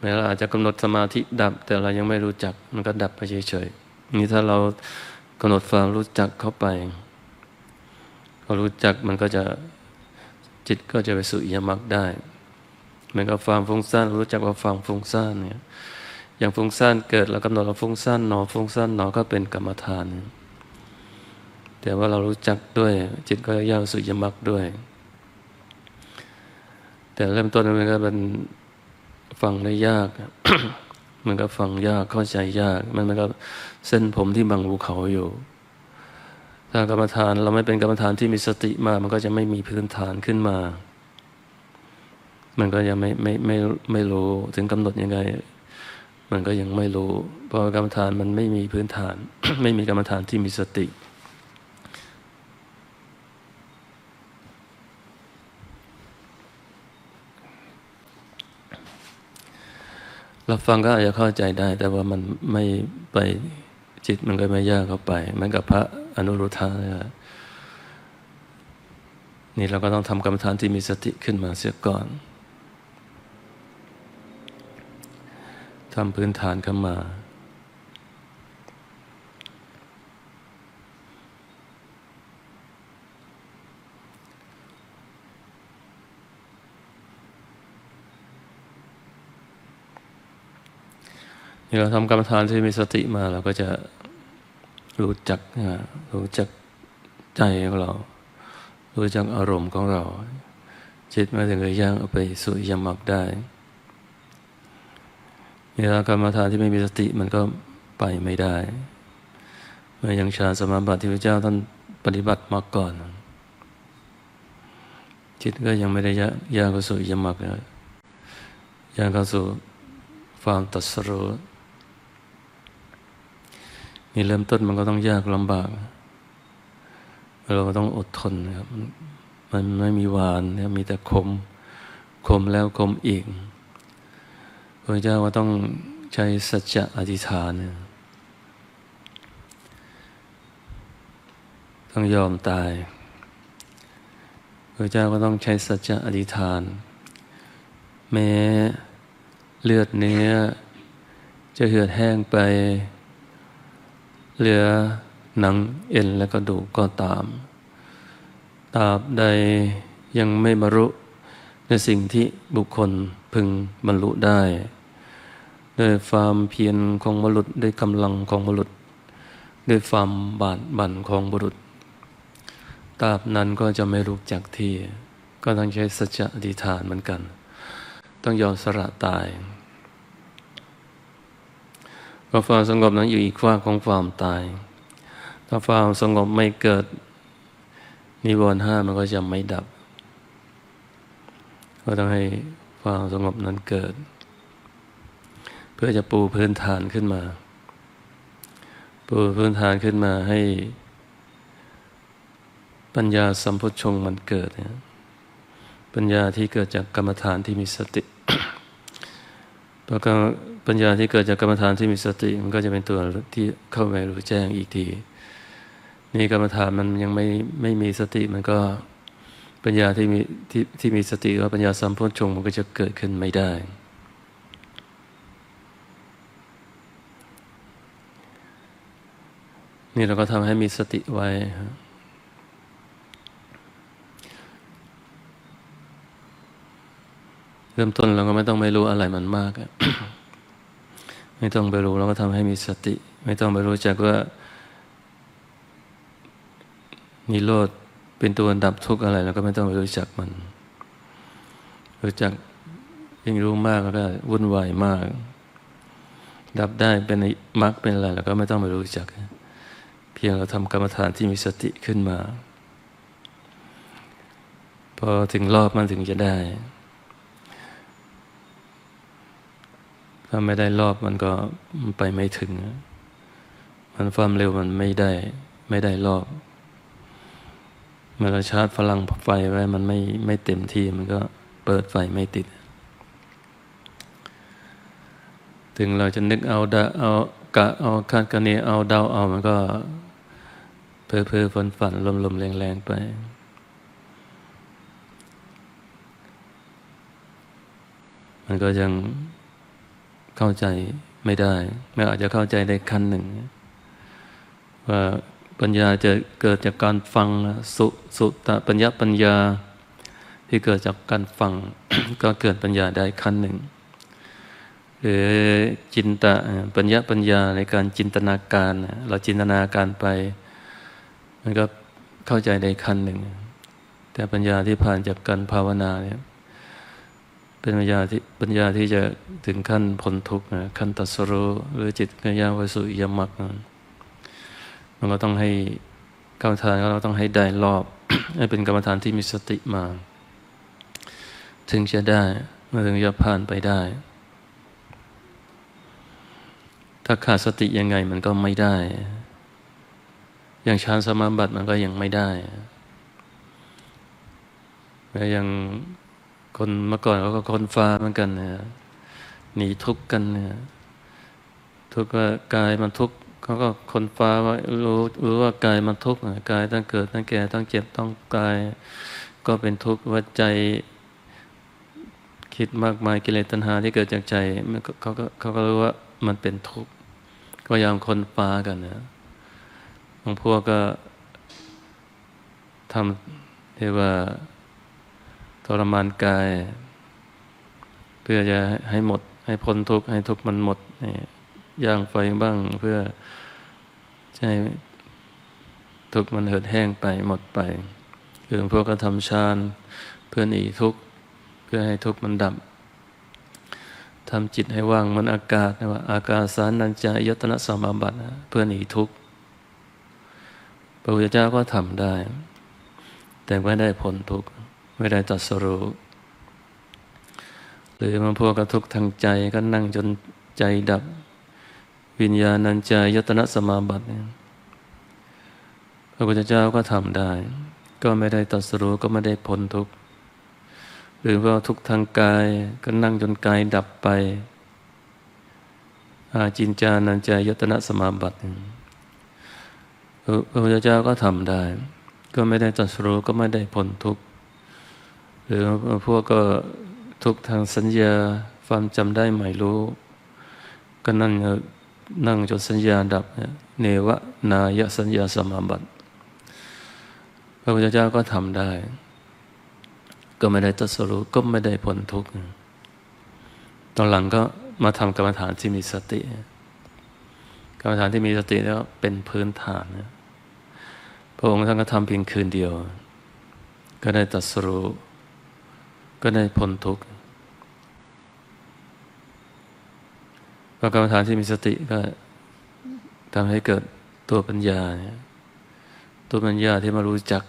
แม้เราอาจจะกำหนดสมาธิดับ แต่เรายังไม่รู้จักมันก็ดับไปเฉยๆนี่ถ้าเรากำหนดความรู้จักเข้าไป พอรู้จักมันก็จะจิตก็จะไปสู่อิยมรรคได้เหมือนกับความฟุ้งซ่านรู้จักว่าความฟุ้งซ่านเนี่ยอย่างฟุ้งซ่านเกิดเรากำหนดว่าฟุ้งซ่านหนอฟุ้งซ่านหนอก็เป็นกรรมฐาน แต่ว่าเรารู้จักด้วย จิตก็ย่าสู่อิยมรรคด้วย แต่เริ่มต้นมันก็เป็นฟังได้ยาก มันก็ฟังยากเข้าใจยาก มันมันก็เส้นผมที่บังภูเขาอยู่ ถ้ากรรมฐานเราไม่เป็นกรรมฐานที่มีสติมา มันก็จะไม่มีพื้นฐานขึ้นมา มันก็ยังไม่ไม่ไม่ไม่รู้ถึงกำหนดยังไง มันก็ยังไม่รู้ เพราะกรรมฐานมันไม่มีพื้นฐาน ไม่มีกรรมฐานที่มีสติเราฟังก็อาจจะเข้าใจได้ แต่ว่ามันไม่ไปจิตมันก็ไม่ยากเข้าไปเหมือนกับพระ อนุรุทธะนี่เราก็ต้องทำกรรมฐานที่มีสติขึ้นมาเสียก่อนทำพื้นฐานขึ้นมาเราทำกรรมฐานที่มีสติมาเราก็จะ รู้จักรู้จักใจของเรา รู้จักอารมณ์ของเรา จิตมาถึงจะย่างเอาไปสู่ยมรรคได้เวลากรรมฐานที่ไม่มีสติมันก็ไปไม่ได้เมื่อยังฌานสมาบัติที่พระเจ้าท่านปฏิบัติมาก่อน จิตก็ยังไม่ได้ย่างเข้าสู่ยมรรคย่างเข้าสู่ความตัสรู้ นี่เริ่มต้นมันก็ต้องยากลำบาก เราก็ต้องอดทนนะครับ มันไม่มีหวานนะมีแต่คม คมแล้วคมอีกพระเจ้าก็ต้องใช้สัจจะอธิษฐานต้องยอมตายพระเจ้าก็ต้องใช้สัจจะอธิษฐาน แม้เลือดเนื้อจะเหือดแห้งไป เหลือหนังเอ็นและกระดูกก็ตามตราบใดยังไม่บรรลุในสิ่งที่บุคคลพึงบรรลุได้ด้วยความเพียรของมรุษด้วยกำลังของมรุษด้วยความบาดบั่นของบุรุษตราบนั้นก็จะไม่รู้จักที่ ก็ต้องใช้สัจจะอธิษฐานเหมือนกัน ต้องยอมสละตาย ก็ความสงบนั้นอยู่อีกฝ้าของความตาย ถ้าความสงบไม่เกิดนิวรณ์ห้ามันก็จะไม่ดับ ก็ต้องให้ความสงบนั้นเกิด เพื่อจะปูพื้นฐานขึ้นมา ปูพื้นฐานขึ้นมาให้ปัญญาสัมพุทชงมันเกิดเนี่ยปัญญาที่เกิดจากกรรมฐานที่มีสติพอ ปัญญาที่เกิดจากกรรมฐานที่มีสติ มันก็จะเป็นตัวที่เข้าไปรู้แจ้งอีกทีนี่กรรมฐานมันยังไม่ไม่มีสติมันก็ปัญญาที่มีที่ที่มีสติว่าปัญญาสัมพุทชงมันก็จะเกิดขึ้นไม่ได้ นี่เราก็ทำให้มีสติไว้เริ่มต้นเราก็ไม่ต้องไปรู้อะไรมันมาก ไม่ต้องไปรู้เราก็ทำให้มีสติ ไม่ต้องไปรู้จักว่านิโรธเป็นตัวดับทุกข์อะไรเราก็ไม่ต้องไปรู้จักมัน รู้จักยิ่งรู้มากก็วุ่นวายมาก ดับได้เป็นมรรคเป็นอะไรเราก็ไม่ต้องไปรู้จัก เพียงเราทำกรรมฐานที่มีสติขึ้นมา พอถึงรอบมันถึงจะได้ ถ้าไม่ได้รอบมันก็ไปไม่ถึง มันความเร็วมันไม่ได้ ไม่ได้รอบ เมื่อเราชาร์จพลังไฟไว้มันไม่ไม่เต็มที่มันก็เปิดไฟไม่ติด ถึงเราจะนึกเอาดาเอากะเอาคาดคะเนเอาเดาเอามันก็เพอเพอฝันฝันลมลมแรงแรงไป มันก็ยัง เข้าใจไม่ได้ไม่อาจจะเข้าใจได้ขั้นหนึ่ง ว่าปัญญาจะเกิดจากการฟังสุสุตปัญญาปัญญาที่เกิดจากการฟัง ก็เกิดปัญญาได้ขั้นหนึ่ง หรือจินตะปัญญาปัญญาในการจินตนาการ เราจินตนาการไป มันก็เข้าใจได้ขั้นหนึ่ง แต่ปัญญาที่ผ่านจากการภาวนาเนี่ย เป็นปัญญาที่ปัญญาที่จะถึงขั้นพ้นทุกข์นะขั้นตัสรู้หรือจิตปัญญาวสุยมรรคมันก็ต้องให้กรรมฐานเราต้องให้ได้รอบ ให้เป็นกรรมฐานที่มีสติมา ถึงจะได้มาถึงจะผ่านไปได้ ถ้าขาดสติยังไงมันก็ไม่ได้ อย่างฌานสมาบัติมันก็ยังไม่ได้และยัง คนเมื่อก่อนเขาก็คนฟ้าเหมือนกันเนี่ยหนีทุกข์กันเนี่ยทุกข์ว่ากายมันทุกข์เขาก็คนฟ้าว่ารู้รู้ว่ากายมันทุกข์กายต้องเกิดต้องแก่ต้องเจ็บต้องกาย ก็เป็นทุกข์ว่าใจคิดมากมายกิเลสตัณหาที่เกิดจากใจเขาก็เขาก็รู้ว่ามันเป็นทุกข์ก็ยามคนฟ้ากันนะบางพวกก็ทำเที่ว่า ทรมานกาย เพื่อจะให้หมด ให้พ้นทุกข์ให้ทุกข์มันหมดย่างไฟบ้าง เพื่อให้ทุกข์มันเหือดแห้งไปหมดไปคือพวกก็ทำฌานเพื่อหนีทุกข์เพื่อให้ทุกข์มันดับทำจิตให้ว่างมันอากาศนะว่า อากาศสารนัญจายตนะสมาบัติเพื่อหนีทุกข์พระพุทธเจ้าก็ทำได้ แต่ไม่ได้พ้นทุกข์ ไม่ได้ตัดสรู้หรือบางพวกกระทุกทางใจก็นั่งจนใจดับ วิญญาณัญจายตนะสมาบัติพระพุทธเจ้าก็ทำได้ ก็ไม่ได้ตัดสรู้ก็ไม่ได้พ้นทุกข์หรือว่าทุกทางกายก็นั่งจนกายดับไป อาจินจานัญจายตนะสมาบัติพระพุทธเจ้าก็ทำได้ ก็ไม่ได้ตัดสรู้ก็ไม่ได้พ้นทุกข์ หรือพวกก็ทุกทางสัญญาความจำได้ใหม่รู้ ก็นั่งนั่งจนสัญญาดับเนวะนายสัญญาสมาบัติ พระพุทธเจ้าก็ทำได้ ก็ไม่ได้ตัสรู้ก็ไม่ได้ผลทุกข์ตอนหลังก็มาทำกรรมฐานที่มีสติ กรรมฐานที่มีสติแล้วเป็นพื้นฐานพระองค์ท่านก็ทำเพียงคืนเดียว ก็ได้ตัสรู้ ก็ได้พ้นทุกข์พระกรรมฐานที่มีสติก็ทำให้เกิดตัวปัญญาเนี่ยตัวปัญญาที่มารู้จัก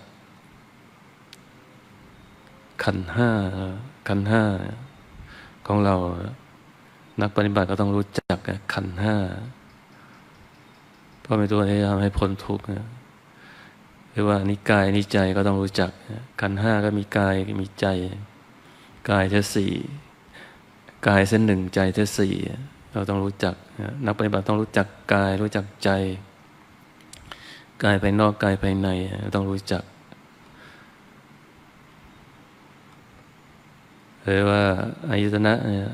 ขันห้าขันห้าของเรา นักปฏิบัติก็ต้องรู้จักขันห้าเพราะเป็นตัวที่ทำให้พ้นทุกข์หรือว่านิกายนิใจก็ต้องรู้จักขันห้าก็มีกายมีใจ กายเท่สี่กายเส้นหนึ่งใจเท่สี่เราต้องรู้จักนักปฏิบัติต้องรู้จักกายรู้จักใจ กายภายนอกกายภายในต้องรู้จักหรือว่าอายตนะเนี่ย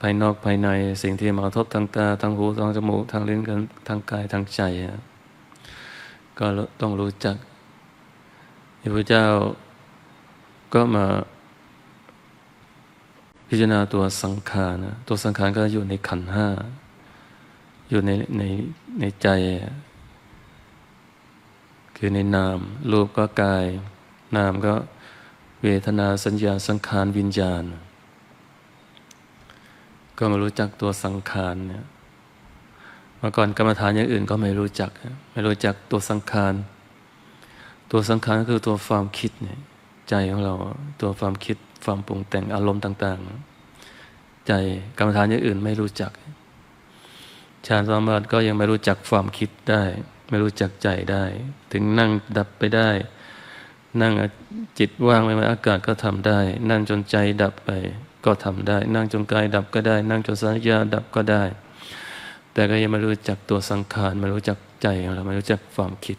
ภายนอกภายในสิ่งที่มากระทบทางตาทางหูทางจมูกทางลิ้นกันทางกายทางใจก็ต้องรู้จักพระพุทธเจ้าก็มา พิจารณาตัวสังขารนะตัวสังขารก็อยู่ในขันห้า อยู่ในในในใจ คือในนาม รูปก็กาย นามก็เวทนาสัญญาสังขารวิญญาณ ก็มารู้จักตัวสังขารเนี่ยเมื่อก่อนกรรมฐานอย่างอื่นก็ไม่รู้จัก ไม่รู้จักตัวสังขาร ตัวสังขารก็คือตัวความคิดเนี่ยใจของเราตัวความคิด ความปรุงแต่งอารมณ์ต่าง ๆ ใจกรรมฐานอย่างอื่นไม่รู้จักฌานสมาบัติก็ยังไม่รู้จักความคิดได้ ไม่รู้จักใจได้ ถึงนั่งดับไปได้ นั่งจิตว่างไปมันอากาศก็ทำได้ นั่งจนใจดับไปก็ทำได้ นั่งจนกายดับก็ได้ นั่งจนสัญญาดับก็ได้ แต่ก็ยังไม่รู้จักตัวสังขารไม่รู้จักใจของเราไม่รู้จักความคิด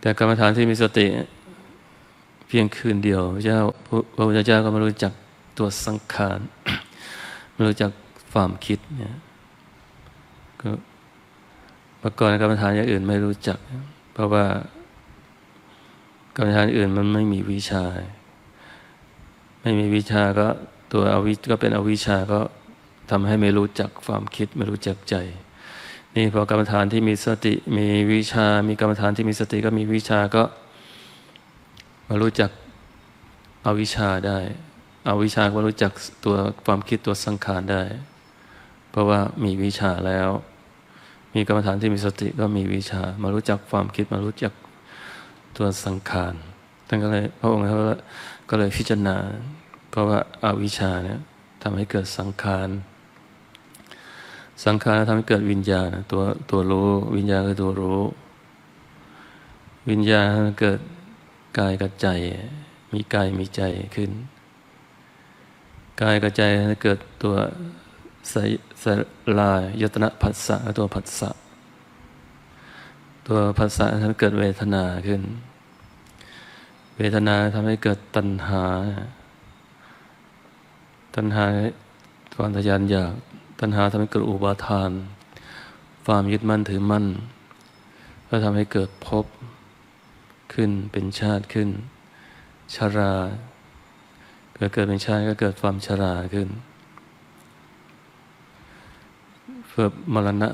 แต่กรรมฐานที่มีสติ พียงคืนเดียวพระเจ้าพระพุทธเจ้าก็ไม่รู้จักตัวสังขารไม่รู้จักความคิดเนี่ยก็ประกอบกรรมฐานอย่างอื่นไม่รู้จัก เพราะว่ากรรมฐานอื่นมันไม่มีวิชา ไม่มีวิชาก็ตัวอวิก็เป็นอวิชาก็ทำให้ไม่รู้จักความคิดไม่รู้จักใจ นี่พอกรรมฐานที่มีสติมีวิชา มีกรรมฐานที่มีสติก็มีวิชาก็ มารู้จักอวิชชาได้อวิชชาก็รู้จักตัวความคิดตัวสังขารได้ เพราะว่ามีวิชาแล้ว มีกรรมฐานที่มีสติก็มีวิชา มารู้จักความคิดมารู้จักตัวสังขารท่านก็เลยพระองค์ก็เลยพิจารณา เพราะว่าอาวิชาเนี่ยทำให้เกิดสังขารสังขารทำให้เกิดวิญญาณตัวตัวรู้ วิญญาณคือตัวรู้ วิญญาณเกิด กายกับใจ มีกายมีใจขึ้น กายกับใจเกิดตัวสสลายยตนะผัสสะตัวผัสสะตัวผัสสะทำให้เกิดเวทนาขึ้น เวทนาทำให้เกิดตัณหา ตัณหาความทยานอยากตัณหาทำให้เกิดอุบาทาน ความยึดมั่นถือมั่น ก็ทำให้เกิดภพ ขึ้นเป็นชาติขึ้น ชรา เกิดเกิดเป็นชาติก็เกิดความชราขึ้นเพื่อมรณะ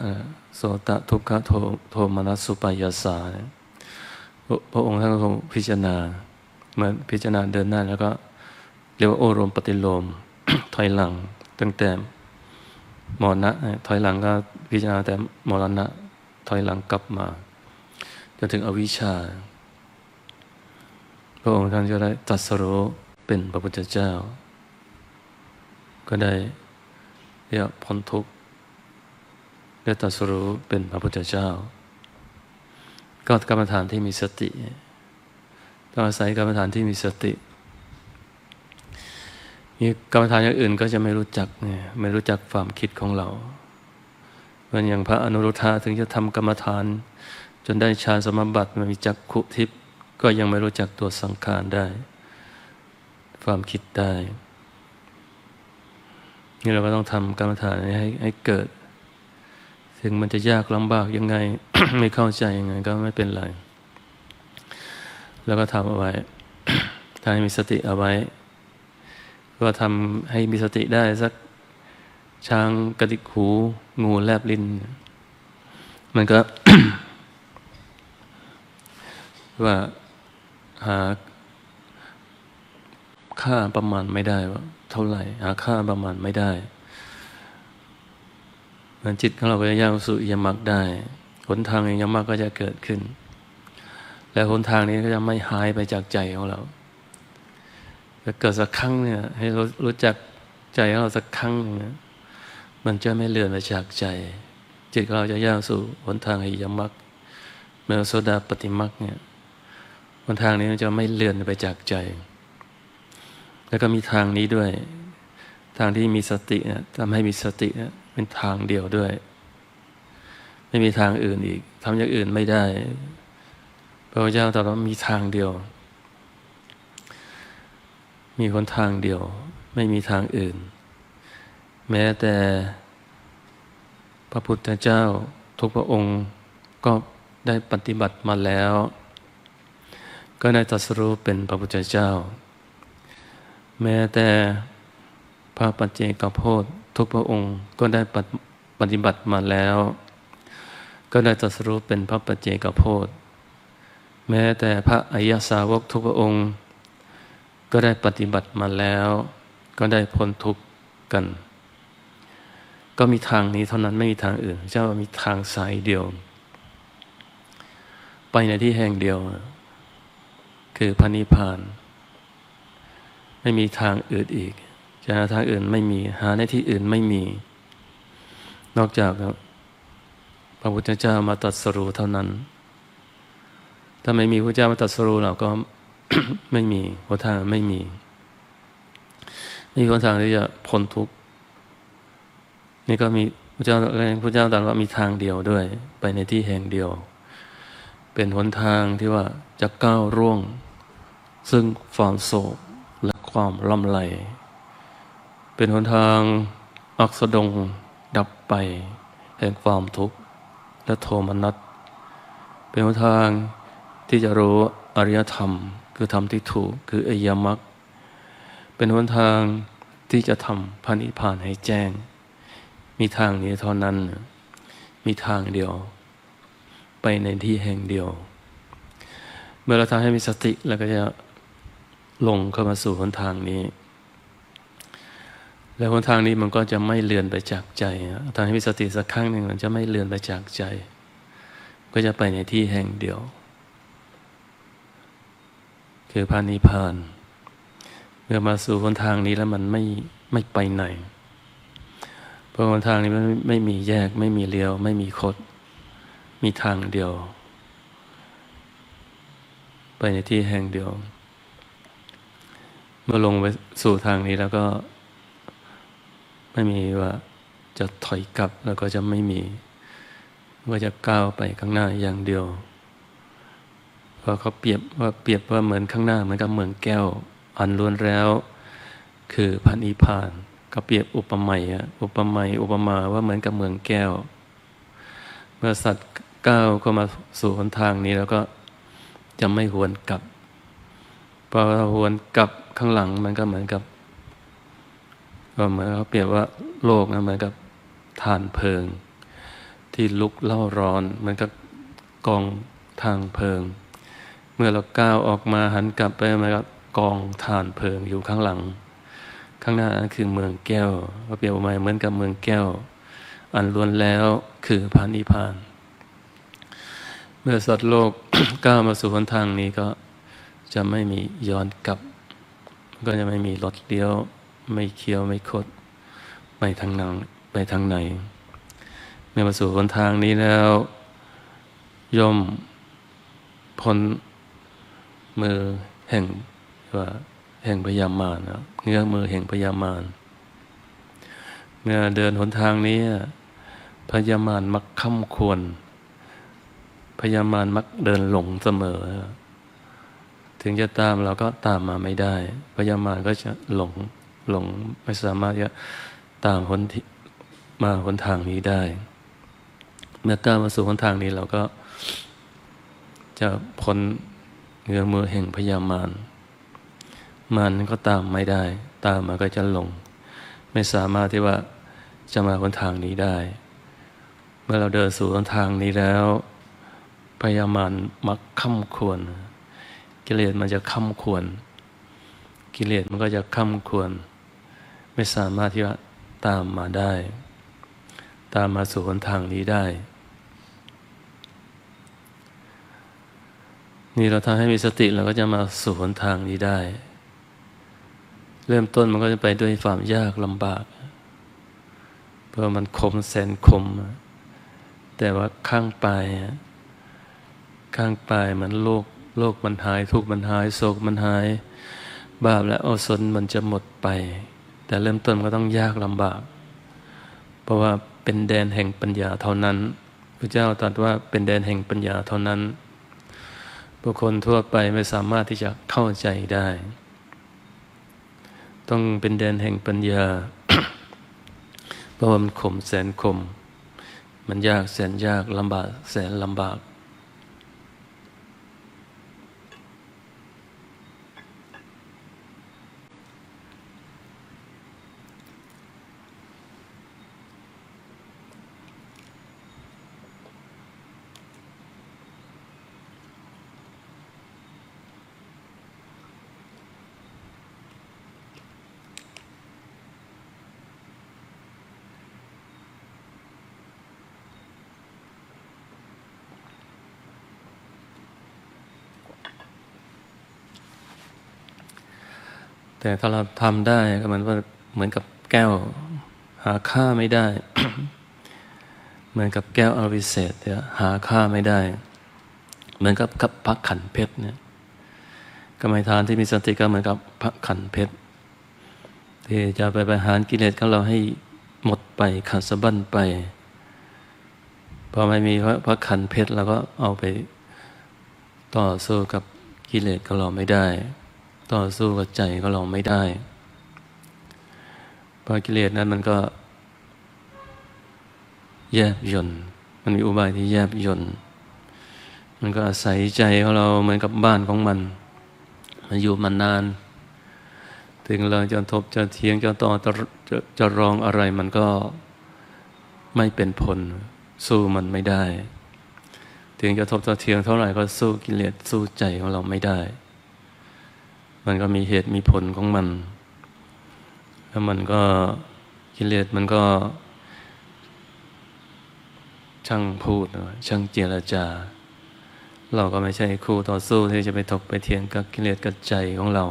โสตทุกขโทโทมนัสสุปายาสาพระองค์ท่านก็คงพิจารณาเมื่อพิจารณาเดินหน้าแล้วก็เรียกว่าโอรมปฏิโลม ถอยหลังตั้งแต่มรณะถอยหลังก็พิจารณาแต่มรณะถอยหลังกลับมา จนถึงอวิชชา พระองค์ท่านจะได้ตัดสรู้เป็นพระพุทธเจ้า ก็ได้เรียกพ้นทุกข์ได้ตรัสรู้เป็นพระพุทธเจ้า ก็กรรมฐานที่มีสติต้องอาศัยกรรมฐานที่มีสติมีกรรมฐานอย่างอื่นก็จะไม่รู้จักเนี่ยไม่รู้จักความคิดของเราเหมือนอย่างพระอนุรุทธาถึงจะทำกรรมฐาน จนได้ฌานสมบัติมันมีจักขุทิพย์ ก็ยังไม่รู้จักตัวสังขารได้ ความคิดได้นี่เราก็ต้องทำกรรมฐานให้ให้เกิด ถึงมันจะยากลำบากยังไง ไม่เข้าใจยังไง ก็ไม่เป็นไร แล้วก็ทำเอาไว้ถ้าให้มีสติเอาไว้ ก็ทำให้มีสติได้สักช้างกระดิกหู งูแลบลิ้น มันก็ว่า หา ค่าประมาณไม่ได้ว่าเท่าไหร่ หาค่าประมาณไม่ได้มันจิตของเราก็จะย่างสู่ยมรรคได้หนทางยมรรคก็จะเกิดขึ้น และหนทางนี้ก็จะไม่หายไปจากใจของเราจะเกิดสักครั้งเนี่ย ให้รู้รู้จักใจของเราสักครั้งนึงมันจะไม่เลื่อนไปจากใจ จิตของเราจะย่างสู่หนทางหิยมรรคเมื่อโซดาปฏิมรรคเนี่ย นทางนี้มันจะไม่เลื่อนไปจากใจ แล้วก็มีทางนี้ด้วย ทางที่มีสติเนี่ยทำให้มีสตินี่ยเป็นทางเดียวด้วย ไม่มีทางอื่นอีกทำอย่างอื่นไม่ได้ พระพุทธเจ้าตรัสว่ามีทางเดียว มีคนทางเดียว ไม่มีทางอื่น แม้แต่พระพุทธเจ้าทุกพระองค์ก็ได้ปฏิบัติมาแล้ว ก็ได้ตรัสรู้เป็นพระพุทธเจ้า แม้แต่พระปัจเจกโพธทุกพระองค์ก็ได้ปฏิบัติมาแล้ว ก็ได้ตรัสรู้เป็นพระปัจเจกโพธแม้แต่พระอริยสาวกทุกพระองค์ ก็ได้ปฏิบัติมาแล้ว ก็ได้พ้นทุกข์กัน ก็มีทางนี้เท่านั้นไม่มีทางอื่น เจ้ามีทางสายเดียว ไปในที่แห่งเดียว คือพระนิพพาน ไม่มีทางอื่นอีก จะหาทางอื่นไม่มี หาในที่อื่นไม่มี นอกจากพระพุทธเจ้ามาตรัสรู้เท่านั้น ถ้าไม่มีพระเจ้ามาตรัสรู้เราก็ไม่มีหนทางไม่มีนี่หนทางที่จะพ้นทุกข์นี่ก็มีพระเจ้าพระเจ้าตรัสว่ามีทางเดียวด้วย ไปในที่แห่งเดียว เป็นหนทางที่ว่าจะก้าวร่วง ซึ่งความโศกและความลำไรเป็นหนทางอักสดงดับไป แห่งความทุกข์และโทมนัสเป็นหนทางที่จะรู้อริยธรรม คือธรรมที่ถูกคืออริยมรรคเป็นหนทางที่จะทำพันิพานให้แจ้ง มีทางนี้เท่านั้น มีทางเดียว ไปในที่แห่งเดียว เมื่อเราทำให้มีสติแล้วก็จะ ลงเข้ามาสู่หนทางนี้ แล้วหนทางนี้มันก็จะไม่เลือนไปจากใจทางให้มีสติสักครั้งหนึ่งมันจะไม่เลือนไปจากใจ ก็จะไปในที่แห่งเดียว คือพานิพาน เมื่อมาสู่หนทางนี้แล้วมันไม่ไม่ไปไหนเพราะหนทางนี้มันไม่มีแยกไม่มีเลี้ยว ไม่มีคด มีทางเดียว ไปในที่แห่งเดียว มื่อลงไปสู่ทางนี้แล้วก็ ไม่มีว่าจะถอยกลับแล้วก็จะไม่มี ว่าจะก้าวไปข้างหน้าอย่างเดียวพอเขาเปรียบว่าเปรียบว่าเหมือนข้างหน้าเหมือนกับเหมือนแก้ว อันล้วนแล้ว คือพันอีพานก็เปรียบอุปมาอะอุปมาอุปมาว่าเหมือนกับเมืองแก้ว เมื่อสัตว์ก้าวเข้ามาสู่หนทางนี้แล้วก็จะไม่หวนกลับพอหวนกลับข้างหลังมันก็เหมือนกับก็เหมือนเขาเปรียบว่าโลกนะเหมือนกับฐานเพลิง ที่ลุกเล่าร้อนเหมือนกับกองทางเพลิง เมื่อเราก้าวออกมาหันกลับไปมือนกับกองฐานเพลิงอยู่ข้างหลัง ข้างหน้านั้นคือเมืองแก้วก็เปรียบมาเหมือนกับเมืองแก้ว อันล้วนแล้วคือพานิพาน เมื่อสัตว์โลกก้าวมาสู่หนทางนี้ก็จะไม่มีย้อนกลับ ก็จะไม่มีรถเลี้ยว ไม่เคี้ยวไม่คดไปทางนังไปทางไหน เมื่อมาสู่หนทางนี้แล้ว ย่อมพ้นมือแห่งว่าแห่งพยามารนะเงื้อมือแห่งพยามารเมื่อเดินหนทางนี้พยามารมักค้ำควร พยามารมักเดินหลงเสมอ ถึงจะตามเราก็ตามมาไม่ได้พยามารก็จะหลงหลงไม่สามารถจะตามหนมาหนทางนี้ได้ เมื่อก้าวมาสู่หนทางนี้เราก็จะพ้นเงื้อมือแห่งพยามารมันก็ตามไม่ได้ ตามมาก็จะหลง ไม่สามารถที่ว่าจะมาบนทางนี้ได้ เมื่อเราเดินสู่บนทางนี้แล้วพยามารมักค้ำควร กิเลสมันจะค้ำควร กิเลสมันก็จะค้ำควร ไม่สามารถที่จะตามมาได้ ตามมาสู่บนทางนี้ได้ นี่เราทำให้มีสติเราก็จะมาสู่หนทางนี้ได้ เริ่มต้นมันก็จะไปด้วยความยากลำบาก เพราะมันคมแสนคม แต่ว่าข้างปลายข้างปลายมันโลก โลกมันหาย ทุกมันหาย โศกมันหาย บาปและอสนมันจะหมดไป แต่เริ่มต้นก็ต้องยากลำบาก เพราะว่าเป็นแดนแห่งปัญญาเท่านั้นพระเจ้าตรัสว่าเป็นแดนแห่งปัญญาเท่านั้นบุคคลทั่วไปไม่สามารถที่จะเข้าใจได้ ต้องเป็นแดนแห่งปัญญา เพราะว่ามันขมแสนขมมันยากแสนยากลำบากแสนลำบาก แต่ถ้าเราทำได้ก็เหมือนว่าเหมือนกับแก้ว หาค่าไม่ได้ เหมือนกับแก้วอวิเศษเนี่ยหาค่าไม่ได้ เหมือนกับกับพักขันเพชรเนี่ยกรรมฐานที่มีสติก็เหมือนกับพักขันเพชรที่จะไปไปหารกิเลสของเราให้หมดไปขาดสะบั้นไปพอไม่มีพระขันเพชรเราก็เอาไปต่อสู้กับกิเลสของเราไม่ได้ ต่อสู้กับใจก็เราไม่ได้เพราะกิเลสนั้นมันก็ แยบยนมันมีอุบายที่แยบยนมันก็อาศัยใจของเราเหมือนกับบ้านของมัน มันอยู่มานาน ถึงเราจะทบจะเทียงจะต่อจะจะจะรองอะไรมันก็ไม่เป็นผล สู้มันไม่ได้ ถึงจะทบจะเทียงเท่าไหร่ก็สู้กิเลสสู้ใจของเราไม่ได้ มันก็มีเหตุมีผลของมัน แล้วมันก็กิเลสมันก็ ช่างพูด ช่างเจรจา เราก็ไม่ใช่ครูต่อสู้ที่จะไปถกไปเถียงกับกิเลสกับใจของเรา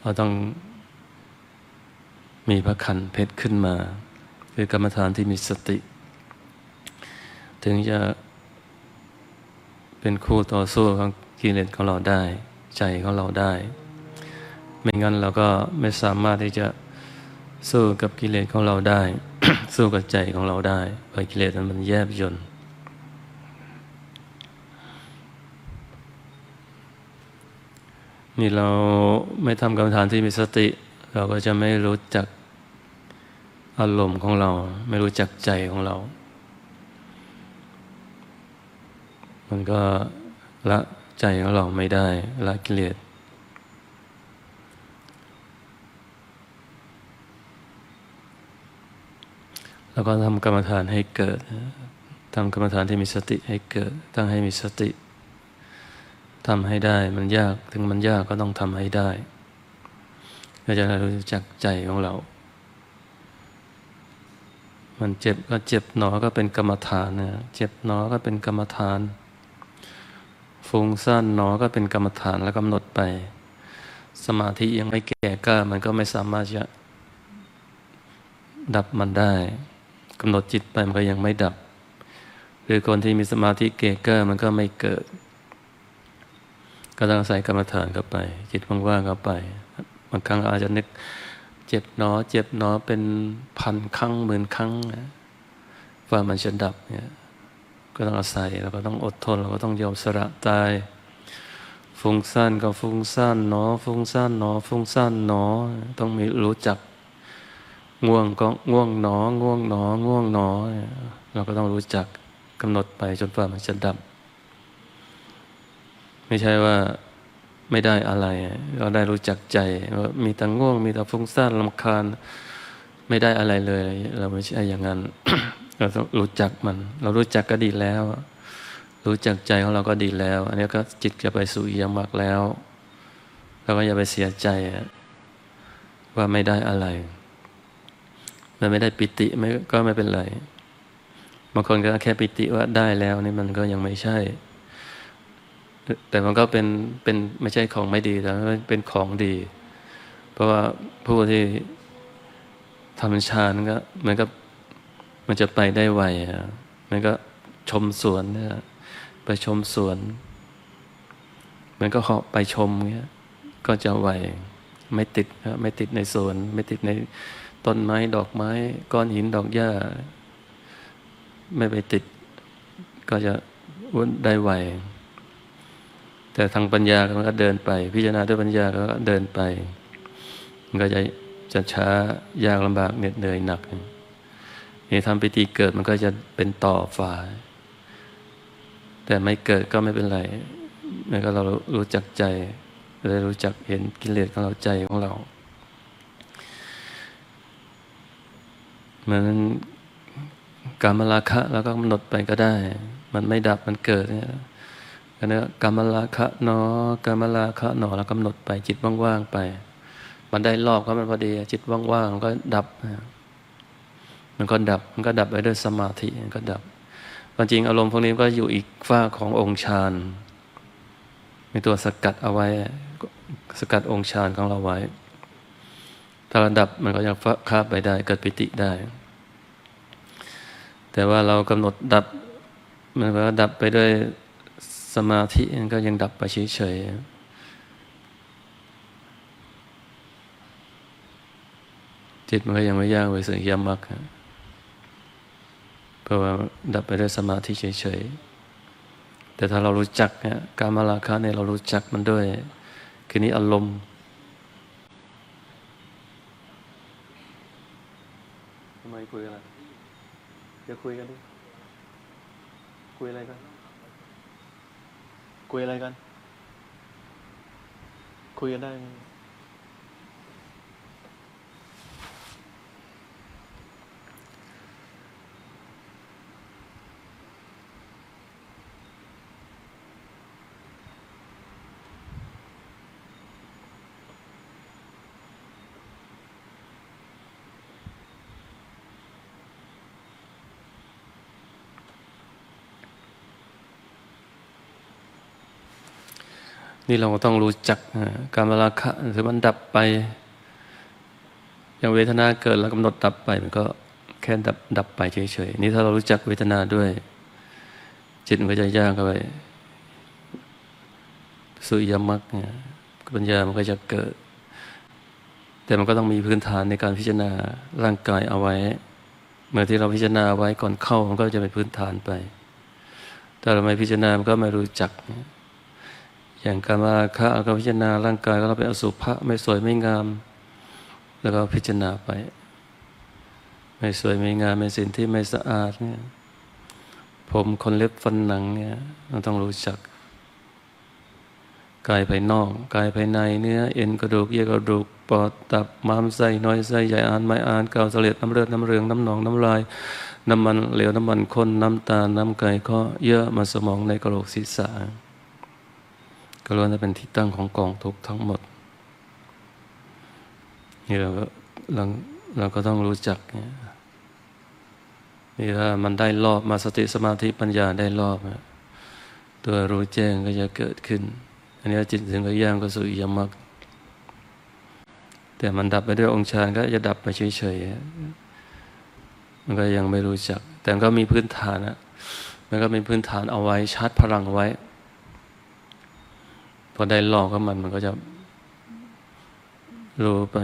เราต้องมีพระคันเพชรขึ้นมา คือกรรมฐานที่มีสติ ถึงจะเป็นคู่ต่อสู้ของกิเลสของเราได้ ใจของเราได้ ไม่งั้นเราก็ไม่สามารถที่จะสู้กับกิเลสของเราได้ สู้กับใจของเราได้เพราะกิเลสนั้นมันแยบยนนี่เราไม่ทำกรรมฐานที่มีสติ เราก็จะไม่รู้จักอารมณ์ของเรา ไม่รู้จักใจของเรา มันก็ละ ใจของเราไม่ได้ละกิเลสแล้วก็ทำกรรมฐานให้เกิดทำกรรมฐานที่มีสติให้เกิด ตั้งให้มีสติทำให้ได้มันยากถึงมันยากก็ต้องทำให้ได้เราจะรู้จักใจของเรา มันเจ็บก็เจ็บหนอก็เป็นกรรมฐานนะเจ็บหนอก็เป็นกรรมฐาน ฟุ้งซ่านหนอก็เป็นกรรมฐานแล้วกำหนดไป สมาธิยังไม่แก่กล้ามันก็ไม่สามารถจะดับมันได้กำหนดจิตไปมันก็ยังไม่ดับ หรือคนที่มีสมาธิเก่กล้ามันก็ไม่เกิด ก็ต้องใส่กรรมฐานเข้าไป จิตว่างๆเข้าไปบางครั้งอาจจะนึกเจ็บหนอ เจ็บหนอเป็นพันครั้งหมื่นครั้งว่ามันจะดับเนี่ย ก็ต้องอาศัยเราก็ต้องอดทนเราก็ต้องยอมสละตาย ฟุ้งซ่านก็ฟุ้งซ่านหนอ ฟุ้งซ่านหนอ ฟุ้งซ่านหนอ ต้องมีรู้จัก ง่วงก็ง่วงหนอ ง่วงหนอ ง่วงหนอ เราก็ต้องรู้จักกำหนดไปจนกว่ามันจะดับ ไม่ใช่ว่าไม่ได้อะไร เราได้รู้จักใจว่ามีแต่ง่วง มีแต่ฟุ้งซ่านลำคาญ ไม่ได้อะไรเลย เราไม่ใช่อย่างนั้น เราต้องรู้จักมัน เรารู้จักก็ดีแล้ว รู้จักใจของเราก็ดีแล้ว อันนี้ก็จิตจะไปสู่ยมรรคแล้วเราก็อย่าไปเสียใจว่าไม่ได้อะไร มันไม่ได้ปิติไม่ก็ไม่เป็นไรบางคนก็แค่ปิติว่าได้แล้วนี่มันก็ยังไม่ใช่ แต่มันก็เป็นเป็นไม่ใช่ของไม่ดีแต่เป็นของดี เพราะว่าผู้ที่ทำฌานก็เหมันก็ มันจะไปได้ไวมันก็ชมสวนเนี่ยไปชมสวน มันก็เหาะไปชมเงี้ย ก็จะไวไม่ติดไม่ติดในสวน ไม่ติดในต้นไม้ดอกไม้ ก้อนหินดอกหญ้า ไม่ไปติด ก็จะได้ไวแต่ทางปัญญามันก็เดินไป พิจารณาด้วยปัญญาก็เดินไป มันก็จะจะช้ายากลำบากเหน็ดเหนื่อยหนัก เนี่ทำพิธีเกิดมันก็จะเป็นต่อฝ่ายแต่ไม่เกิดก็ไม่เป็นไรมันก็เรารู้จักใจได้รู้จักเห็นกิเลสของเราใจของเราเหมือนกรรมราคะแล้วก็กำหนดไปก็ได้ มันไม่ดับมันเกิดเนี่ยก็เนี่ยกรรมราคะนอกรรมราคะหนอแล้วกำหนดไปจิตว่างๆไป มันได้รอบก็มันพอดีจิตว่างๆมันก็ดับ มันก็ดับมันก็ดับไปด้วยสมาธิมันก็ดับความจริงอารมณ์พวกนี้ก็อยู่อีกฝ้าขององค์ฌานมีตัวสกัดเอาไว้ สกัดองค์ฌานของเราไว้ ถ้าระดับมันก็ยังคาบไปได้ เกิดปิติได้ แต่ว่าเรากำหนดดับ มันก็ดับไปด้วยสมาธิมันก็ยังดับไปเฉยๆจิตมันก็ยังไม่ย่างไปสู่ยามัก เพราะว่าดับไปด้วยสมาธิเฉยๆแต่ถ้าเรารู้จักเนี่ยการมาราคะเนี่ยเรารู้จักมันด้วย คือนี้อารมณ์ ทำไมคุยอะไรเดี๋ยวคุยกันดิ คุยอะไรกัน คุยอะไรกัน คุยกันได้ นี่เราต้องรู้จักการมราคะหรือมันดับไป อย่างเวทนาเกิดแล้วกำหนดดับไป มันก็แค่ดับดับไปเฉยๆนี่ถ้าเรารู้จักเวทนาด้วย จิตมันก็จะย่างเข้าไปสุยมักเนี่ยปัญญามันก็จะเกิด แต่มันก็ต้องมีพื้นฐานในการพิจารณาร่างกายเอาไว้ เมื่อที่เราพิจารณาไว้ก่อนเข้ามันก็จะเป็นพื้นฐานไป แต่เราไม่พิจารณามันก็ไม่รู้จักเนี่ย อย่างการมาคะก็พิจารณาร่างกายก็เราเป็นอสุภะไม่สวยไม่งาม แล้วก็พิจารณาไป ไม่สวยไม่งามเป็นสิ่งที่ไม่สะอาดเนี่ยผมคนเล็บฟันหนังเนี่ยเราต้องรู้จักกายภายนอกกายภายในเนื้อเอ็นกระดูกเยื่อกระดูกปอดตับม้ามไส้น้อยไส้ใหญ่อ่านไม่อ่านกาวเสลดน้ำเลือดน้ำเรืองน้ำหนองน้ำลาย น้ำมันเหลวน้ำมันข้นน้ำตาลน้ำไก่ก็เยอะมาสมองในกระโหลกศีรษะ ก็ล้วนจะเป็นที่ตั้งของกองทุกทั้งหมดนี่เราก็เราเราก็ต้องรู้จักเนี่ยนี่ถ้ามันได้รอบมาสติสมาธิปัญญาได้รอบตัวรู้แจ้งก็จะเกิดขึ้น อันนี้จิตถึงก็ย่างก็สู่ยมรรคแต่มันดับไปด้วยองค์ฌานก็จะดับไปเฉยๆมันก็ยังไม่รู้จัก แต่ก็มีพื้นฐานนะมันก็มีพื้นฐานเอาไว้ชาร์จพลังไว้ พอได้ลอกก็มันมันก็จะรู้ไป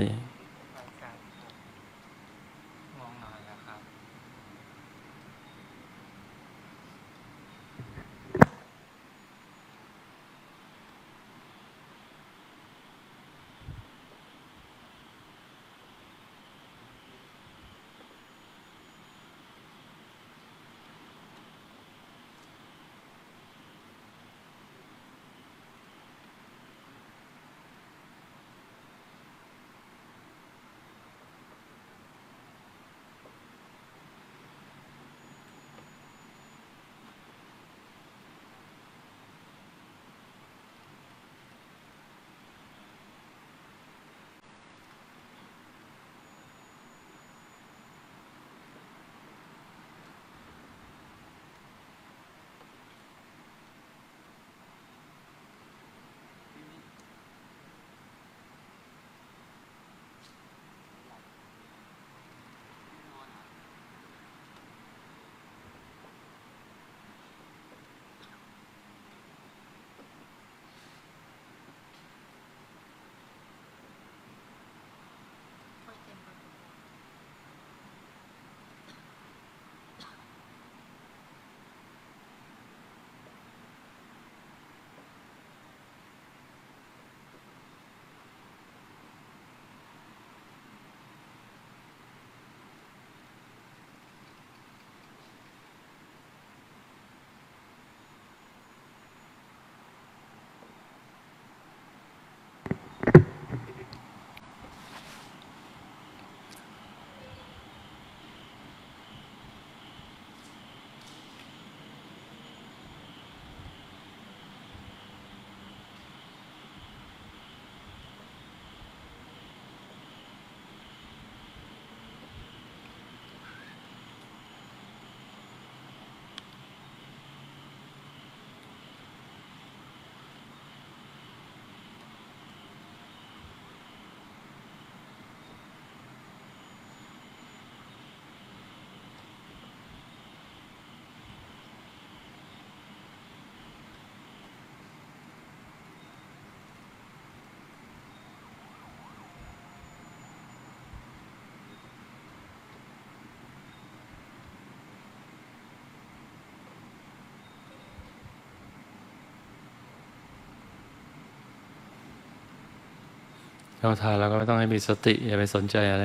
เราทานเราก็ไม่ต้องให้มีสติ อย่าไปสนใจอะไร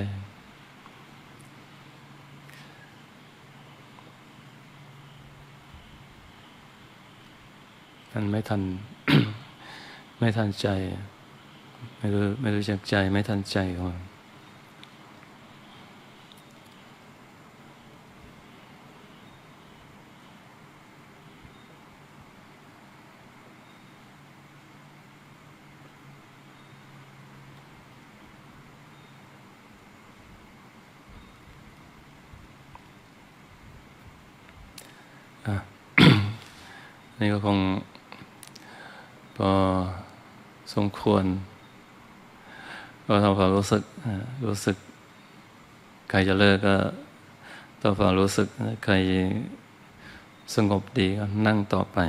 มันไม่ทัน ไม่ทันใจ ไม่รู้ไม่รู้จักใจ ไม่ทันใจของมันนี่ก็คงพอสม ควร ก็ทำความรู้สึกรู้สึก ใครจะเลิกก็ต้องความรู้สึก ใครสงบดีก็นั่งต่อไป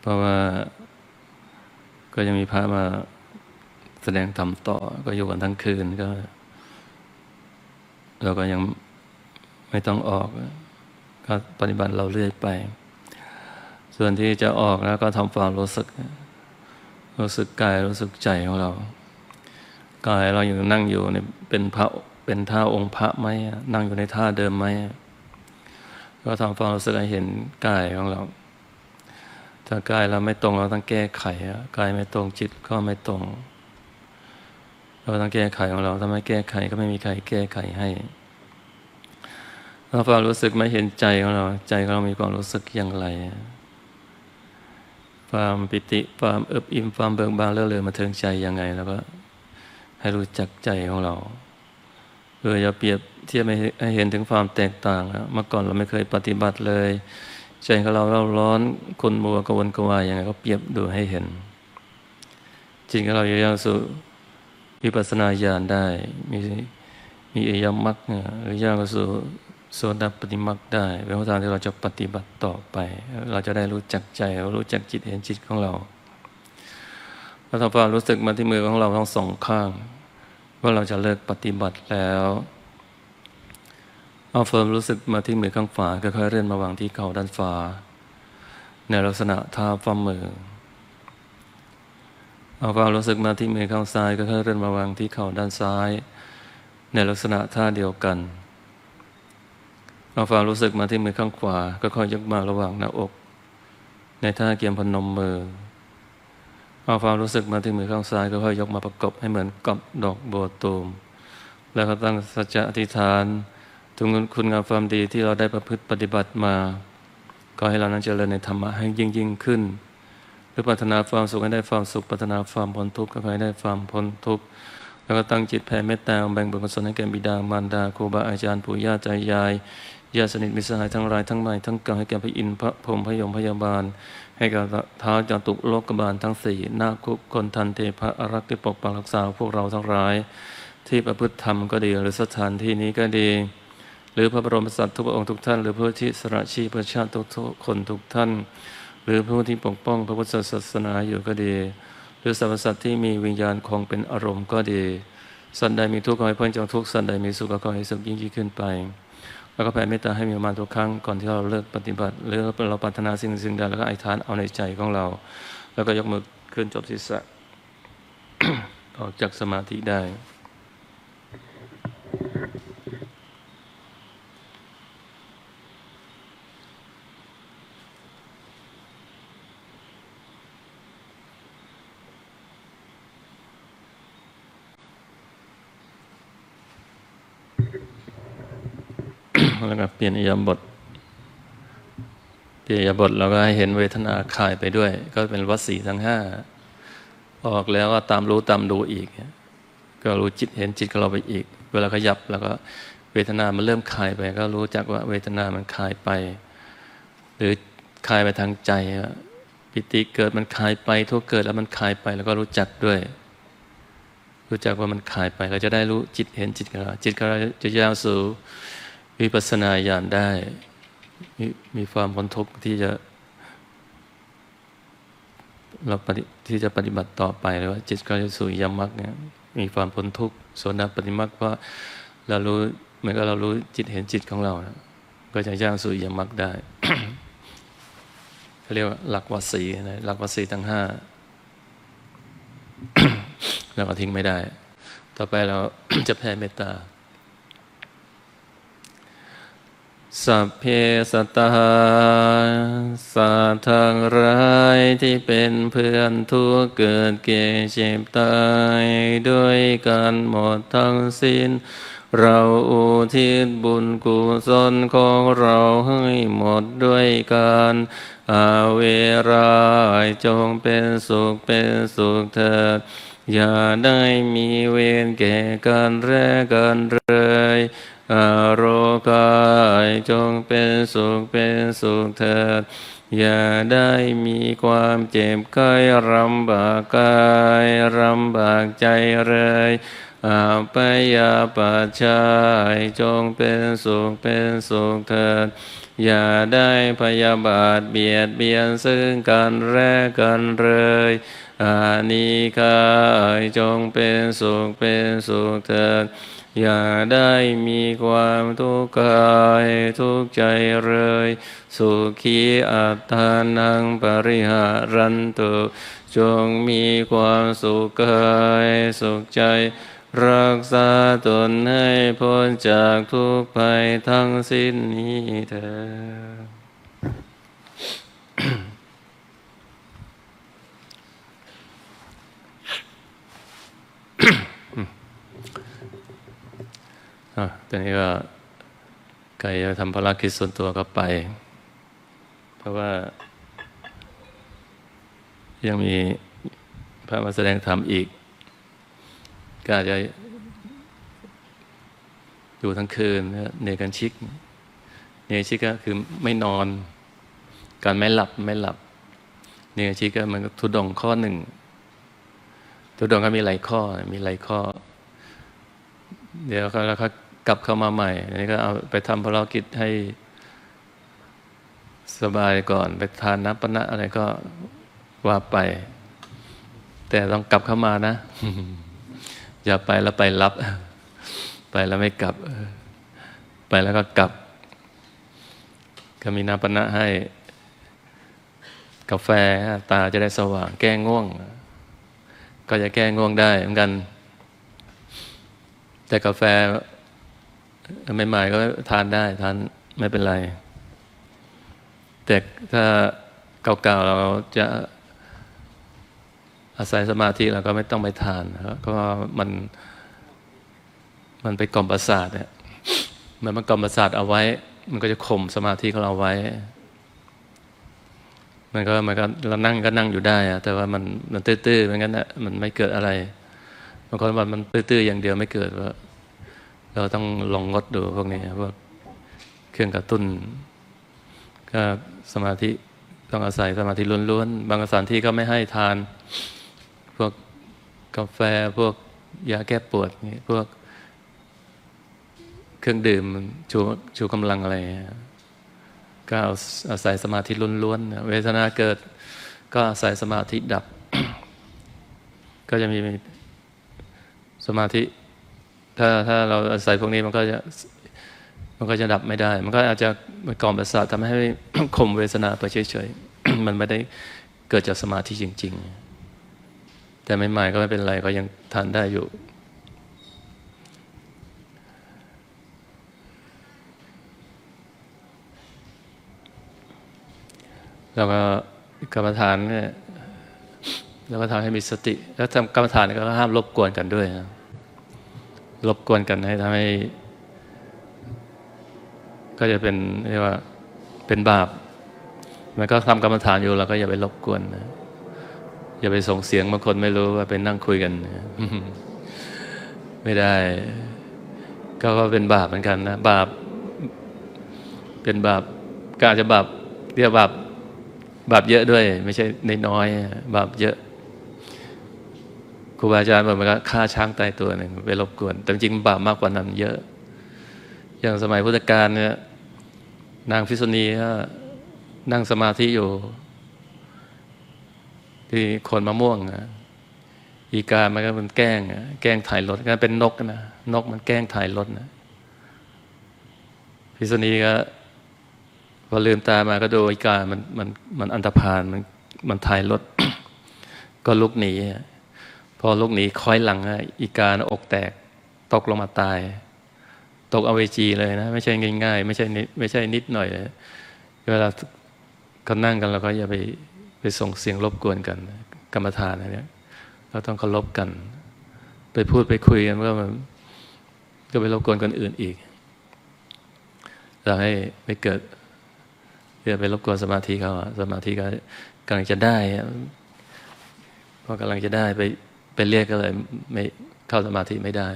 เพราะว่าก็ยังมีพระมาแสดงธรรมต่อ ก็อยู่กันทั้งคืนก็เราก็ยังไม่ต้องออก ก็ปฏิบัติเราเรื่อยไป ส่วนที่จะออกแล้วก็ทำความรู้สึก รู้สึกกายรู้สึกใจของเรา กายเราอยู่นั่งอยู่ในเป็นพระเป็นท่าองค์พระไหมนั่งอยู่ในท่าเดิมไหมก็ทำความรู้สึกให้เห็นกายของเรา ถ้ากายเราไม่ตรงเราต้องแก้ไขกายไม่ตรงจิตก็ไม่ตรง เราต้องแก้ไขของเราถ้าไม่แก้ไขก็ไม่มีใครแก้ไขให้เราความรู้สึกไม่เห็นใจของเรา ใจของเรามีความรู้สึกอย่างไร ความปิติความเอิบอิ่มความเบิกบานเลื่อเลือมาเทิงใจยังไง แล้วก็ให้รู้จักใจของเราเอออย่าเปรียบเทียบให้เห็นถึงความแตกต่างนะเมื่อก่อนเราไม่เคยปฏิบัติเลยใจของเราเราร้อนคนมัวกวนกวายยังไงก็เปรียบดูให้เห็นจริงของเรายังสู่วิปัสสนาญาณได้ มีมีเอยมักหรือย่างสู่ โซดาปฏิมักได้เป็นทางที่เราจะปฏิบัติต่อไป เราจะได้รู้จักใจ รู้จักจิตเห็นจิตของเราเราทำความรู้สึกมาที่มือของเราทั้งสองข้าง ว่าเราจะเลิกปฏิบัติแล้วเอาเฟิร์มรู้สึกมาที่มือข้างฝาค่อยๆเลื่อนมาวางที่เข่าด้านฝาในลักษณะท่าฝ่ามือเอาความรู้สึกมาที่มือข้างซ้ายก็ค่อยๆเลื่อนมาวางที่เข่าด้านซ้าย ในลักษณะท่าเดียวกัน เอาความรู้สึกมาที่มือข้างขวาก็ค่อยยกมาระหว่างหน้าอก ในท่าเกียมพนมมือเอาความรู้สึกมาที่มือข้างซ้ายก็ค่อยยกมาประกบให้เหมือนกับดอกบัวตูม แล้วก็ตั้งสัจจะอธิษฐานถึงคุณงามความดีที่เราได้ประพฤติปฏิบัติมา ก็ให้เรานั้นเจริญในธรรมะให้ยิ่งยิ่งขึ้น หรือปรารถนาความสุขให้ได้ความสุขปรารถนาความพ้นทุกข์ก็ให้ได้ความพ้นทุกข์แล้วก็ตั้งจิตแผ่เมตตาแบ่งบุญกุศลให้แก่บิดามารดาครูบาอาจารย์ปู่ย่าใจยาย ญาติสนิทมิสหายทั้งหลายทั้งหลาทั้งกายให้แก่พระอินทร์พระพรหมพระยมพยาบาล ให้กับท้าวจตุโลกบาลทั้งสี่นาคุกคนทันเทพระอรักษ์ที่ปกปักรักษาพวกเราทั้งหลาย ที่ประพฤติธรรมก็ดีหรือสถานที่นี้ก็ดี หรือพระบรมสัตว์ทุกพระองค์ทุกท่าน หรือผู้ที่สละชีพเพื่อชาติทุกคนทุกท่าน หรือผู้ที่ปกป้องพระพุทธศาสนาอยู่ก็ดี หรือสรรพสัตว์ที่มีวิญญาณคงเป็นอารมณ์ก็ดี สัตว์ใดมีทุกข์ขอให้พ้นจากทุกข์สัตว์ใดมีสุขก็ให้สุขยิ่งยิ่งขึ้นไป แล้วก็แผ่เมตตาให้มีมาทุกครั้งก่อนที่เราเลิกปฏิบัติ หรือเราปรารถนาสิ่งสิ่งใดแล้วก็อธิษฐานเอาในใจของเรา แล้วก็ยกมือขึ้นจบศีรษะออกจากสมาธิได้ แล้วก็เปลี่ยนอิยาบทเปลี่ยนอิยาบทเราก็ให้เห็นเวทนาคายไปด้วย ก็เป็นวัสีทั้งห้าออกแล้วก็ตามรู้ตามดูอีก ก็รู้จิตเห็นจิตของเราไปอีก เวลาขยับแล้วก็เวทนามันเริ่มคายไป ก็รู้จักว่าเวทนามันคายไป หรือคายไปทางใจปิติเกิดมันคายไปทุกเกิดแล้วมันคายไปแล้วก็รู้จักด้วย รู้จักว่ามันคายไป เราจะได้รู้จิตเห็นจิตของเราจิตของเราจะยาวสู่ วิปัสสนาญาณได้มมีความพ้นทุกข์ที่จะ เราปฏิที่จะปฏิบัติต่อไปเลยว่า จิตก็จะสู่ยมักเนี่ยมีความพ้นทุกข์โซนปฏิมักเพราเรารู้เหมือนกับเรารู้จิตเห็นจิตของเรานะก็จะย่างสู่ยมักได้เขาเรียกว่าหลักวัสีนะหลักวัสีทั้งห้าเราก็ทิ้งไม่ได้ ต่อไปเราจะแผ่เมตตา สัพเพสตาสัตทางร้ายที่เป็นเพื่อนทุกเกิดเก่เจ็บตายด้วยกันหมดทั้งสิ้น เราอุทิศบุญกุศลของเราให้หมดด้วยการอาเวรายจงเป็นสุขเป็นสุขเถิดอย่าได้มีเวรแก่กันแรกันเลยอ โรกายจงเป็นสุขเป็นสุขเถิดอย่าได้มีความเจ็บไข้รำบากกายรำบากใจเลยอาปยาปัจจัยจงเป็นสุขเป็นสุขเถิดอย่าได้พยาบาทเบียดเบียนซึ่งกันและกันเลยอานิคายจงเป็นสุขเป็นสุขเถิด อย่าได้มีความทุกข์กายทุกข์ใจเลย สุขีอัตานังปริหารันตุจงมีความสุขกายสุขใจ รักษาตนให้พ้นจากทุกภัยทั้งสิ้นนี้เถิด ตอนนี้ก็ใครจะทำภารกิจส่วนตัวก็ไป เพราะว่า ยังมีพระมาแสดงธรรมอีก ก็อาจจะอยู่ทั้งคืนเนกันชิก เนกันชิกก็คือไม่นอน การไม่หลับไม่หลับ เนกันชิกก็มันก็ทุดงข้อหนึ่งทุดงก็มีหลายข้อมีหลายข้อ เดี๋ยวเขาแล้วเขา กลับเข้ามาใหม่อันนี้ก็เอาไปทำภารกิจให้สบายก่อนไปทานน้ำปนะอะไรก็ว่าไป แต่ต้องกลับเข้ามานะ อย่าไปแล้วไปรับ ไปแล้วไม่กลับ ไปแล้วก็กลับ ก็มีน้ำปนะให้ กาแฟตาจะได้สว่าง แก้ง่วง ก็จะแก้ง่วงได้เหมือนกัน แต่กาแฟ ใหม่ๆก็ทานได้ทานไม่เป็นไร แต่ถ้าเก่าๆเราจะอาศัยสมาธิเราก็ไม่ต้องไปทานเพราะมันมันไปกล่อมประสาทเนี่ยมันมันกล่อมประสาทเอาไว้ มันก็จะข่มสมาธิของเราไว้ มันก็มันก็เรานั่งก็นั่งอยู่ได้อะแต่ว่ามันมันตื้อๆเหมือนกันนะมันไม่เกิดอะไรบางคนว่ามันตื้อๆอย่างเดียวไม่เกิดว่า เราต้องลองงดดูพวกนี้พวกเครื่องกระตุ้น ก็สมาธิต้องอาศัยสมาธิล้วนๆ บางสถานที่ก็ไม่ให้ทาน พวกกาแฟพวกยาแก้ปวดนี่พวกเครื่องดื่มชูชูกำลังอะไรก็อาศัยสมาธิล้วนๆ เวทนาเกิดก็อาศัยสมาธิดับ ก็จะมีสมาธิ ถ้าถ้าเราอาศัยพวกนี้มันก็จะมันก็จะดับไม่ได้ มันก็อาจจะก่อมประสาททำให้ข่มเวทนาไปเฉยๆ มันไม่ได้เกิดจากสมาธิจริง ๆ แต่ไม่หมายก็ไม่เป็นไรก็ยังทานได้อยู่แล้วก็กรรมฐานเนี่ยแล้วก็ทำให้มีสติ แล้วทำกรรมฐานก็ห้ามรบกวนกันด้วยนะ รบกวนกันให้ทำให้ ก็จะเป็นเรียกว่าเป็นบาป มันก็ทำกรรมฐานอยู่เราก็อย่าไปรบกวนนะอย่าไปส่งเสียงบางคนไม่รู้ว่าเป็นนั่งคุยกันไม่ได้ ก็ก็เป็นบาปเหมือนกันนะบาป เป็นบาปก็อาจจะบาปเรียกบาปบาปเยอะด้วย ไม่ใช่ในน้อย บาปเยอะ รูบาอาจารย์บอกมันก็ฆ่าช้างตายตัวหนึ่งไปรบกวน แต่จริงบาปมากกว่านั้นเยอะ อย่างสมัยพุทธกาลเนี่ยนางฟิสุณีก็นั่งสมาธิอยู่ ที่คนมะม่วงนะอีกามันก็มันแกล้งแกล้งถ่ายรถก็เป็นนกนะนกมันแกล้งถ่ายรถนะพิษณีก็พอลืมตามาก็ดูอีกามันมันมันอันตรพานมันมันถ่ายรถก็ลุกหนี อลูกหนีคอยหลังอีกาอกแตกตกลงมาตาย ตกอเวจีเลยนะ ไม่ใช่ง่าย ๆ ไม่ใช่ไม่ใช่นิดหน่อยเวลาเขานั่งกันเราก็อย่าไปไปส่งเสียงรบกวนกัน กรรมฐานอะไรเนี่ยเราต้องเคารพกัน ไปพูดไปคุยกันก็มันก็ไปรบกวนคนอื่นอีก เราให้ไม่เกิดเพื่อไปรบกวนสมาธิเขาสมาธิก็กำลังจะได้พอกำลังจะได้ไป ไปเรียกก็เลยไม่เข้าสมาธิไม่ได้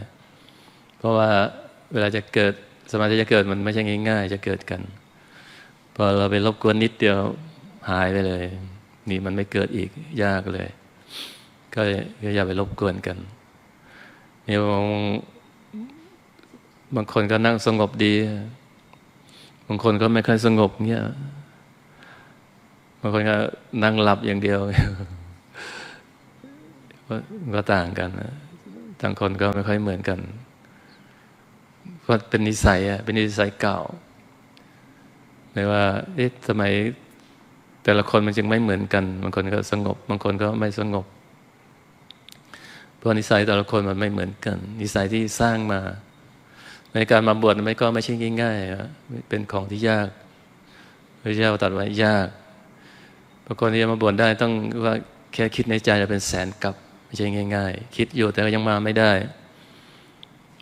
เพราะว่าเวลาจะเกิดสมาธิจะเกิดมันไม่ใช่ง่าย ๆ จะเกิดกันพอเราไปรบกวนนิดเดียวหายไปเลย นี่มันไม่เกิดอีกยากเลย ก็อย่าไปรบกวนกันนี่บางบางคนก็นั่งสงบดี บางคนก็ไม่ค่อยสงบเงี้ยบางคนก็นั่งหลับอย่างเดียว ก็ต่างกันต่างคนก็ไม่ค่อยเหมือนกันเพราะเป็นนิสัยอะเป็นนิสัยเก่าไม่ว่า เอ๊ะสมัยแต่ละคนมันจึงไม่เหมือนกัน บางคนก็สงบ บางคนก็ไม่สงบ เพราะนิสัยแต่ละคนมันไม่เหมือนกัน นิสัยที่สร้างมา ในการมาบวชมันก็ไม่ใช่ง่ายๆเป็นของที่ยากพระเจ้าตรัสไว้ยากบางคนที่จะมาบวชได้ต้องว่าแค่คิดในใจจะเป็นแสนกับ ไม่ใช่ง่าย ๆ คิดอยู่แต่ยังมาไม่ได้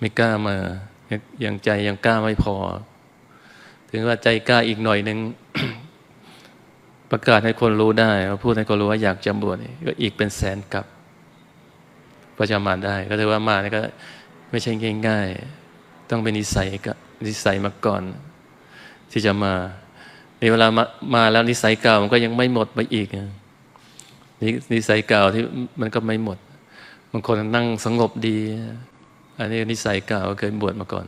ไม่กล้ามายังใจยังกล้าไม่พอ ถึงว่าใจกล้าอีกหน่อยหนึ่งประกาศให้คนรู้ได้พูดให้คนรู้ว่าอยากจำบวชก็อีกเป็นแสนกับก็จะมาได้ ก็ถือว่ามาเนี่ยก็ ไม่ใช่ง่ายๆต้องเป็นนิสัยกับนิสัยมาก่อน ที่จะมาในเวลามามาแล้วนิสัยเก่ามันก็ยังไม่หมดไปอีกนิ นิสัยเก่าที่มันก็ไม่หมดบางคนนั่งสงบดี อันนี้นิสัยเก่าเคยบวชมาก่อน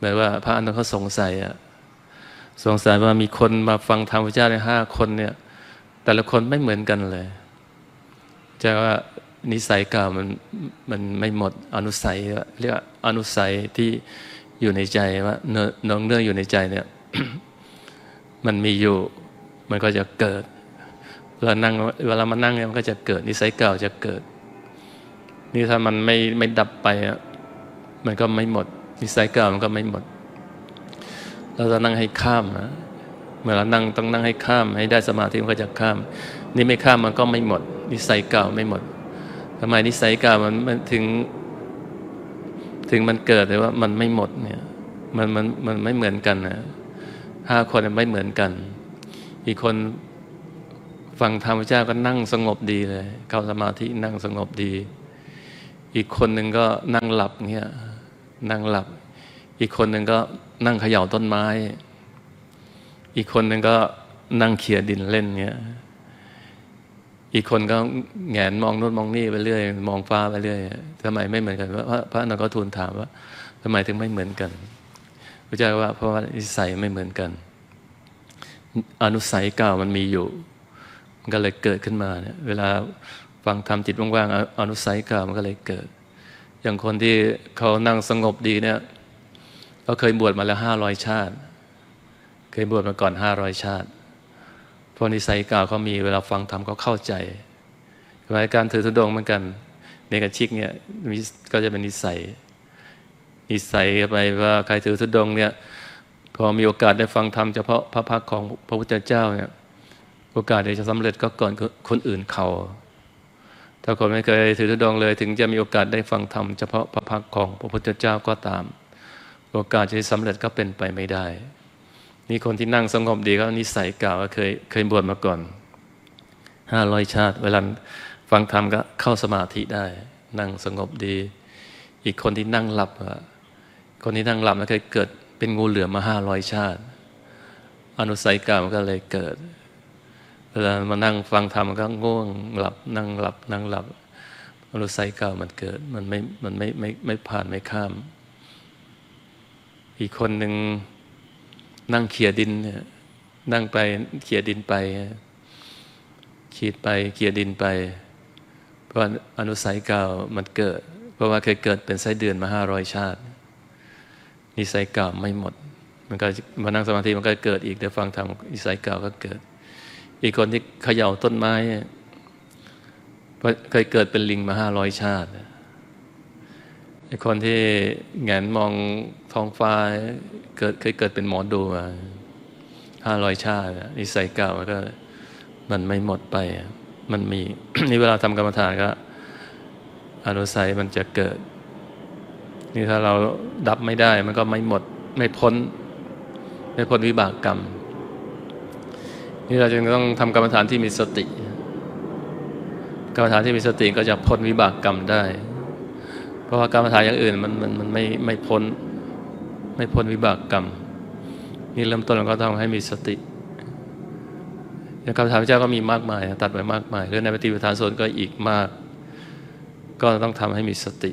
แบบว่าพระอนุเขาสงสัยอะสงสัยว่ามีคนมาฟังธรรมพระเจ้าในห้าคนเนี่ย แต่ละคนไม่เหมือนกันเลยจะว่านิสัยเก่ามันมันไม่หมดอนุสัยเรียกว่าอนุสัยที่อยู่ในใจว่าเนื้อเนื้ออยู่ในใจเนี่ย มันมีอยู่ มันก็จะเกิด เวลานั่งเวลามานั่งเนี่ยมันก็จะเกิดนิสัยเก่าจะเกิด นี่ถ้ามันไม่ไม่ดับไปอะมันก็ไม่หมด นิสัยเก่ามันก็ไม่หมด เราจะนั่งให้ข้ามนะเมื่อเรานั่งต้องนั่งให้ข้าม ให้ได้สมาธิมันก็จะข้าม นี่ไม่ข้ามมันก็ไม่หมด นิสัยเก่าไม่หมดทำไมนิสัยเก่ามันมันถึง ถึงมันเกิดแต่ว่ามันไม่หมดเนี่ยมันมันมันไม่เหมือนกันนะห้าคนไม่เหมือนกัน อีกคน ฟังธรรมเจ้าก็นั่งสงบดีเลย เข้าสมาธินั่งสงบดี อีกคนหนึ่งก็นั่งหลับเงี้ยนั่งหลับ อีกคนหนึ่งก็นั่งเขย่าต้นไม้ อีกคนหนึ่งก็นั่งเขี่ยดินเล่นเงี้ยอีกคนก็แงนมองนู่นมองนี่ไปเรื่อย มองฟ้าไปเรื่อยทำไมไม่เหมือนกันพระพระนก็ทูลถามว่าทำไมถึงไม่เหมือนกันพระเจ้าว่าเพราะว่านิสัยไม่เหมือนกัน อนุสัยเก่ามันมีอยู่ ก็เลยเกิดขึ้นมาเนี่ยเวลาฟังธรรมจิตว่างๆอนุสัยกามันก็เลยเกิด อย่างคนที่เขานั่งสงบดีเนี่ยเขาเคยบวชมาแล้วห้าร้อยชาติ เคยบวชมาก่อนห้าร้อยชาติพราะนิสัยก่าเขามีเวลาฟังธรรมเขาเข้าใจหมายการถือธุดงเหมือนกันในกะชิกเนี่ยก็จะเป็นนิสัย นิสัยไปว่าใครถือธุดงเนี่ยพอมีโอกาสได้ฟังธรรมเฉพาะพระพักของพระพุทธเจ้าเนี่ย โอกาสจะสำเร็จก็ก่อนคนอื่นเขา ถ้าคนไม่เคยถือธุดงเลย ถึงจะมีโอกาสได้ฟังธรรมเฉพาะพระพักของพระพุทธเจ้าก็ตาม โอกาสจะสำเร็จก็เป็นไปไม่ได้ นี่คนที่นั่งสงบดีก็นิสัยเก่าเคยเคยบวชมาก่อนห้าร้อยชาติ เวลาฟังธรรมก็เข้าสมาธิได้ นั่งสงบดี อีกคนที่นั่งหลับคนที่นั่งหลับแล้วเคยเกิดเป็นงูเหลือมมาห้าร้อยชาติ อนุสัยเก่ามันก็เลยเกิด วลามานั่งฟังธรรมก็ง่วงหลับนั่งหลับ นั่งหลับอนุสัยเก่ามันเกิด มันไม่มันไม่ไม่ไม่ผ่านไม่ข้าม อีกคนหนึ่งนั่งเขี่ยดินเนี่ยนั่งไปเขี่ยดินไปขีดไปเขี่ยดินไป เพราะอนุสัยเก่ามันเกิด เพราะว่าเคยเกิดเป็นไส้เดือนมาห้าร้อยชาตินิสัยเก่าไม่หมด มันก็มานั่งสมาธิมันก็เกิดอีกเดี๋ยวฟังธรรมนิสัยเก่าก็เกิด อีกคนที่เขย่าต้นไม้เคยเกิดเป็นลิงมาห้าร้อยชาติไอ้คนที่แงนมองท้องฟ้าเกิดเคยเกิดเป็นหมอดูมาห้าร้อยชาตินิสัยเก่าก็มันไม่หมดไป มันมี นี่เวลาทำกรรมฐานก็อนุสัยมันจะเกิด นี่ถ้าเราดับไม่ได้ มันก็ไม่หมด ไม่พ้น ไม่พ้นวิบากกรรม นี่เราจึงต้องทำกรรมฐานที่มีสติ กรรมฐานที่มีสติก็จะพ้นวิบากกรรมได้ เพราะว่ากรรมฐานอย่างอื่นมันมันมันไม่ไม่พ้นไม่พ้นวิบากกรรมนี่เริ่มต้นเราก็ต้องให้มีสติอย่างคำถามพระเจ้าก็มีมากมาย ตัดไว้มากมายเรื่องในปฏิปทานส่วนก็อีกมาก ก็ต้องทำให้มีสติ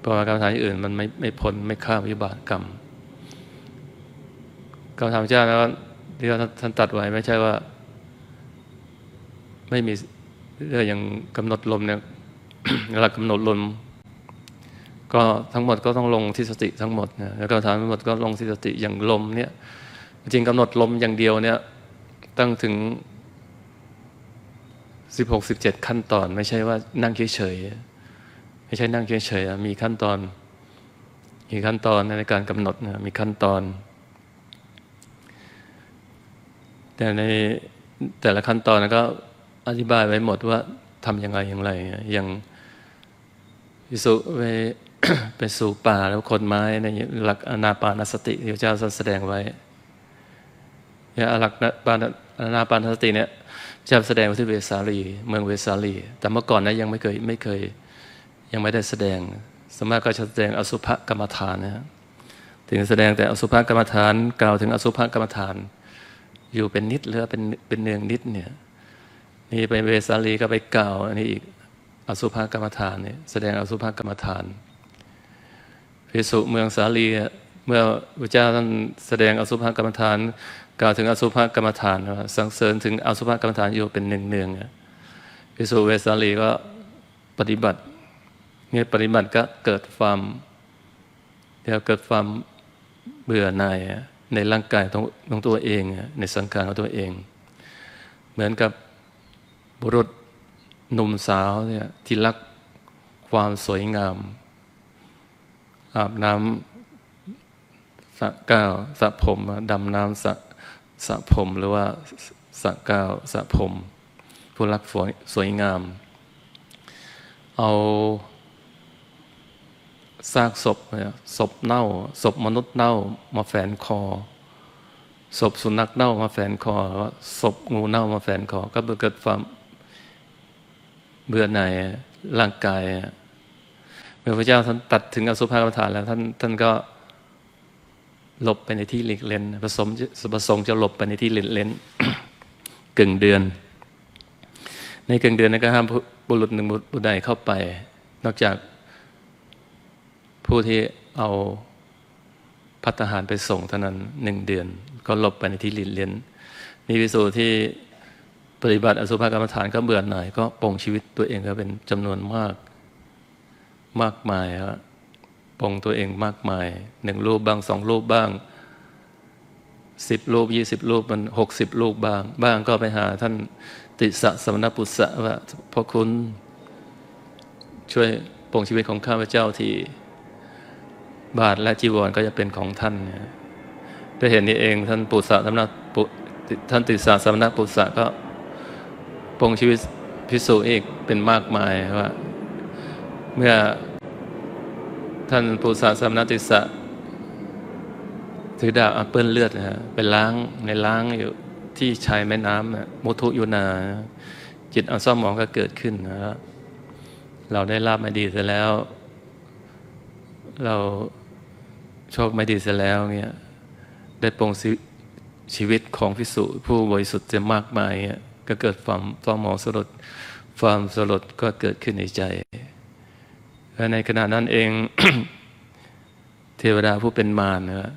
เพราะว่ากรรมฐานอื่นมันไม่ไม่พ้นไม่ข้ามวิบากกรรมคำถามพระเจ้าแล้ว ที่ท่านตัดไว้ไม่ใช่ว่า ไม่มีเรื่องอย่างกำหนดลมเนี่ยหลักกำหนดลม ก็ทั้งหมดก็ต้องลงที่สติทั้งหมดนะแล้วก็ฐานทั้งหมดก็ลงที่สติอย่างลมเนี่ยจริงกำหนดลมอย่างเดียวเนี่ยตั้งถึงสิบหกสิบเจ็ดขั้นตอน ไม่ใช่ว่านั่งเฉยๆไม่ใช่นั่งเฉยๆมีขั้นตอน มีขั้นตอนในการกำหนดนะมีขั้นตอน แต่ในแต่ละขั้นตอนก็อธิบายไว้หมดว่าทำยังไงอย่างไรอย่างพิสุไปไปสู่ป่าแล้วคนไม้ในหลักอนาปานสติที่พระเจ้าแสดงไว้เนี่ยหลักปานอนาปานสติเนี่ยจะแสดงที่เวสาลี เมืองเวสาลี แต่เมื่อก่อนนะยังไม่เคยไม่เคยยังไม่ได้แสดงสมมติก็จะแสดงอสุภกรรมฐานนะถึงแสดงแต่อสุภกรรมฐาน กล่าวถึงอสุภกรรมฐาน อยู่เป็นนิดหรือเป็นเป็นเนืองนิดเนี่ยนี่ไปเวสาลีก็ไปกล่าว อันนี้อีกอสุภกรรมฐานเนี่ยแสดงอสุภกรรมฐานพิสุเมืองสาลีเมื่อพระเจ้าท่านแสดงอสุภกรรมฐาน กล่าวถึงอสุภกรรมฐานสังเสริญถึงอสุภกรรมฐานอยู่เป็นหนึ่งเนืองพิสุเวสาลีก็ปฏิบัติเนี่ยปฏิบัติก็เกิดความเดี๋ยวเกิดความเบื่อหน่าย ในร่างกายของตัวเอง ในสังขารของตัวเอง เหมือนกับบุรุษหนุ่มสาวเนี่ยที่รักความสวยงาม อาบน้ำสระก้าวสระผมดำน้ำสระสระผมหรือว่าสระก้าวสระผม ผู้รักสวยงาม เอา ซากศพศพเน่าศพมนุษย์เน่ามาแฝนคอศพสุนัขเน่ามาแฝนคอศพงูเน่ามาแฝนคอ ก็เกิดความเบื่อหน่ายร่างกายเมื่อพระเจ้าท่านตัดถึงอสุภกรรมฐานแล้วท่านท่านก็หลบไปในที่หลีกเล่นผสมประสงค์จะหลบไปในที่หลีกเล่นกึ่งเดือน ในกึ่งเดือนนั้นก็ห้ามบุรุษหนึ่งบุตรุษใดเข้าไป นอกจาก ผู้ที่เอาพัฒหารไปส่งเท่านั้นหนึ่งเดือน ก็หลบไปในที่ลีกเล่นนี่วิสูที่ปฏิบัติอสุภกรรมฐานก็เบื่อหน่ายก็ปองชีวิตตัวเองก็เป็นจำนวนมากมากมายครับปองตัวเองมากมายหนึ่งรูปบ้างสองรูปบ้างสิบรูปยี่สิบรูปมันหกสิบรูปบ้าง บ้างก็ไปหาท่านติสะสมณปุษะว่าพระคุณช่วยปองชีวิตของข้าพเจ้าที่ บาทและจีวรก็จะเป็นของท่านด้วยเห็นนี้เองท่านปุษะสมณปุท่านติสะสมณปุษะก็ปงชีวิตพิสูจน์อีกเป็นมากมายว่า เมื่อท่านปุษะสมณติสะถือดาบเปื้อนเลือดนะไปล้างในล้างอยู่ที่ชายแม่น้ำมุทุยุนา จิตอันซ่อมมองก็เกิดขึ้นนะเราได้ลาบม่ดีเสร็จแล้ว เรา โชคไม่ดีเสร็จแล้วเนี่ยได้ปรงชีวิตของพิสุผู้บริสุทธิ์จะมากมายเนี่ยก็เกิดความฟ้องมองสลดความสลดก็เกิดขึ้นในใจและในขณะนั้นเอง เทวดาผู้เป็นมารนะ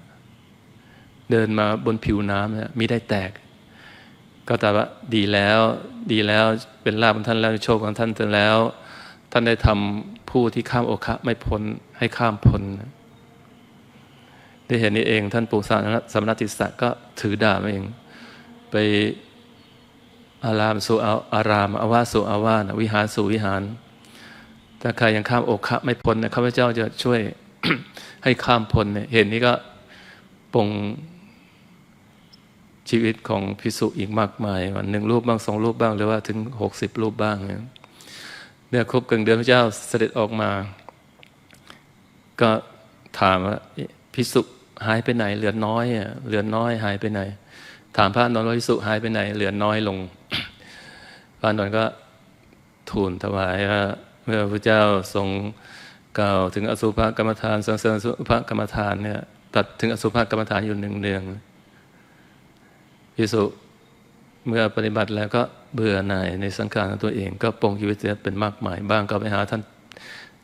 เดินมาบนผิวน้ำนะมิได้แตก ก็แต่ว่าดีแล้วดีแล้วเป็นลาภของท่านแล้วโชคของท่านจนแล้ว ท่านได้ทำผู้ที่ข้ามโอคะไม่พ้นให้ข้ามพ้นได้เห็นนี้เองท่านปู่สามณติสะก็ถือดาบเอง ไปอารามสู่อารามอาวาสู่อาวาสวิหารสู่วิหาร ถ้าใครยังข้ามอกขะไม่พ้นนะข้าพเจ้าจะช่วยให้ข้ามพ้นเนี่ยเห็นนี้ก็ปงชีวิตของพิสุอีกมากมายวันหนึ่งรูปบ้างสองรูปบ้าง หรือว่าถึงหกสิบรูปบ้างเนี่ยเมื่อครบกึ่งเดือนพระเจ้าเสด็จออกมา ก็ถามว่าพิสุ หายไปไหน เหลือน้อยอะเหลือน้อยหายไปไหน ถามพระนนวิสุหายไปไหน เหลือน้อยลง พระนนก็ทูลถวายว่าเมื่อพระเจ้าทรงกล่าวถึงอสุภกรรมฐานสังเสริญอสุภกรรมฐานเนี่ยตัดถึงอสุภกรรมฐานอยู่หนึ่งเดือนพิสุเมื่อปฏิบัติแล้วก็เบื่อหน่ายในสังขารของตัวเอง ก็ปองชีวิตเป็นมากมาย บ้างก็ไปหาท่าน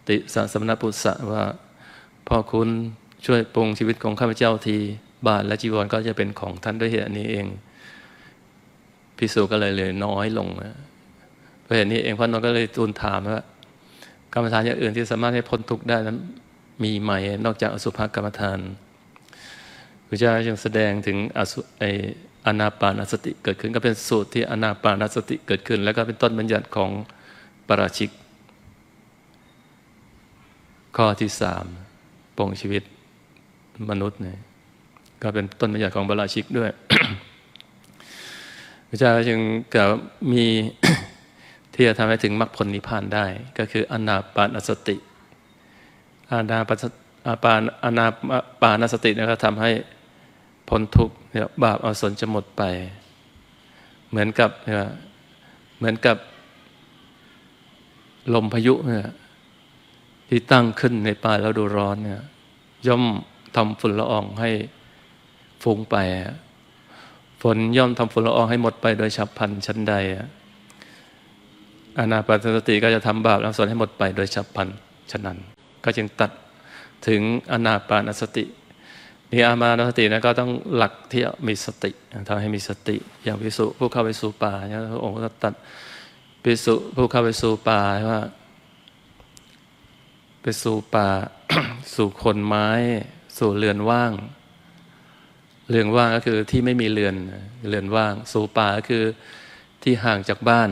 ติสสมณปุษะว่าพ่อคุณ ช่วยปรุงชีวิตของข้าพเจ้าที บาทและจีวรก็จะเป็นของท่านด้วยเหตุนี้เองพิสุก็เลยเลยน้อยลงเพราะเหตุนี้เองพระนนท์ก็เลยทูลถามว่ากรรมฐานอย่างอื่นที่สามารถให้พ้นทุกข์ได้นั้นมีไหมนอกจากอสุภกรรมฐานพระเจ้าจึงแสดงถึงอสุไออนาปานสติเกิดขึ้นก็เป็นสูตรที่อนาปานสติเกิดขึ้น แล้วก็เป็นต้นบัญญัติของปราชิก ข้อที่สามปงชีวิต มนุษย์เนี่ยก็เป็นต้นบัญญัติของปราชิกด้วยพระเจ้าจึงกล่าวมีที่จะทำให้ถึงมรรคผลนิพพานได้ ก็คืออนาปานสติอานาปอาปานอนาปานสตินะครับทำให้พ้นทุกข์เนี่ยบาปอาสนจะหมดไป เหมือนกับเนี่ยเหมือนกับลมพายุเนี่ยที่ตั้งขึ้นในป่าแล้วดูร้อนเนี่ยย่อม ทำฝุ่นละอองให้ฟุ้งไปฝนย่อมทำฝุ่นละอองให้หมดไปโดยฉับพลันชั้นใดอานาปานสติก็จะทำบาปอกุศลให้หมดไปโดยฉับพลันฉะนั้น ก็จึงตัดถึงอนาปานสตินี่อามาสตินะก็ต้องหลักที่มีสติทำให้มีสติ อย่างพิสุผู้เข้าไปสู่ป่าเนี่ยพระองค์ก็ตัดพิสุผู้เข้าไปสู่ป่าว่าไปสู่ป่า สู่คนไม้ สู่เรือนว่าง เรือนว่างก็คือที่ไม่มีเรือน เรือนว่าง สู่ป่าก็คือที่ห่างจากบ้าน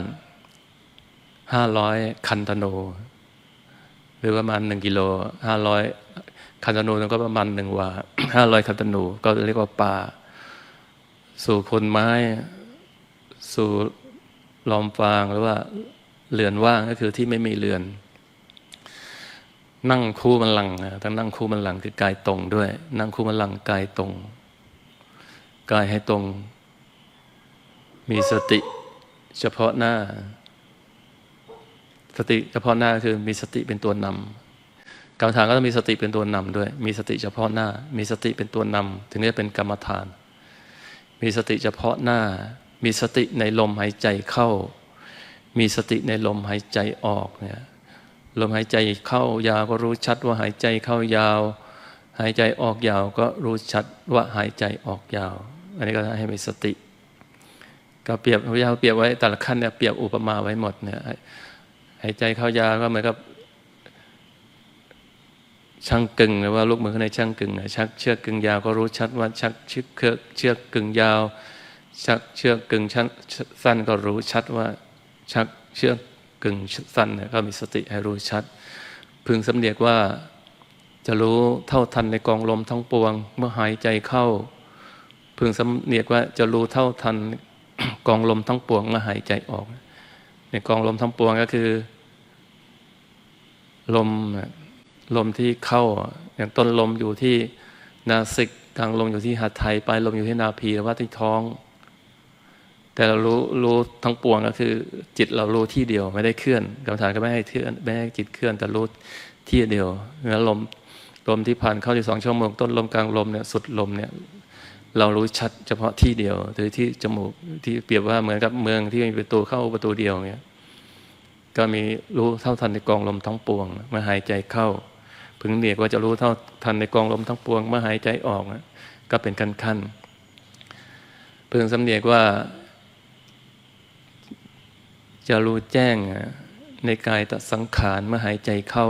ห้าร้อยคันธโนหรือประมาณหนึ่งกิโลห้าร้อยคันธนูก็ประมาณหนึ่งวาห้าร้อยคันธนูก็เรียกว่าป่า สู่คนไม้ สู่ลอมฟางหรือว่าเรือนว่างก็คือที่ไม่มีเรือน นั่งคู่มันหลังนะทั้งนั่งคู่มันหลังคือกายตรงด้วย นั่งคู่มันหลังกายตรง กายให้ตรง มีสติเฉพาะหน้า สติเฉพาะหน้าคือมีสติเป็นตัวนำกรรมฐานก็ต้องมีสติเป็นตัวนำด้วย มีสติเฉพาะหน้า มีสติเป็นตัวนำถึงจะเป็นกรรมฐาน มีสติเฉพาะหน้า มีสติในลมหายใจเข้า มีสติในลมหายใจออกเนี่ย ลมหายใจเข้ายาวก็รู้ชัดว่าหายใจเข้ายาว หายใจออกยาวก็รู้ชัดว่าหายใจออกยาว อันนี้ก็ให้มีสติ ก็เปรียบพระยาเปรียบไว้แต่ละขั้นเนี่ยเปรียบอุปมาไว้หมดเนี่ยหายใจเข้ายาวก็เหมือนกับช่างกึ่งหรือว่าลูกมือข้างในช่างกึ่งชักเชือกกึ่งยาวก็รู้ชัดว่าชักเชือกเชือกกึ่งยาว ชักเชือกกึ่งสั้นก็รู้ชัดว่าชักเชือก กึ่งสั้นเนี่ยก็มีสติให้รู้ชัด พึงสำเนียกว่าจะรู้เท่าทันในกองลมทั้งปวง เมื่อหายใจเข้า พึงสำเนียกว่าจะรู้เท่าทันกองลมทั้งปวงเมื่อหายใจออก ในกองลมทั้งปวงก็คือ ลมลมที่เข้า อย่างต้นลมอยู่ที่นาสิกกลางลมอยู่ที่หัตถยปลายลมอยู่ที่นาพีหรือว่าที่ท้อง แต่เรารู้รู้ทั้งปวงก็คือ จิตเรารู้ที่เดียวไม่ได้เคลื่อนกรรมฐานก็ไม่ให้เคลื่อนไม่ให้จิตเคลื่อนแต่รู้ที่เดียวแล้วลมลมที่ผ่านเข้าที่สองชั่วโมงต้นลมกลางลมเนี่ยสุดลมเนี่ยเรารู้ชัดเฉพาะที่เดียวหรือที่จมูกที่เปรียบว่าเหมือนกับเมืองที่มีประตูเข้าประตูเดียวเนี่ยก็มีรู้เท่าทันในกองลมทั้งปวงเมื่อหายใจเข้า พึงเรียกว่าจะรู้เท่าทันในกองลมทั้งปวงเมื่อหายใจออกก็เป็นขั้นขั้นพึงสำเนียกว่า จะรู้แจ้งในกายตสังขารเมื่อหายใจเข้า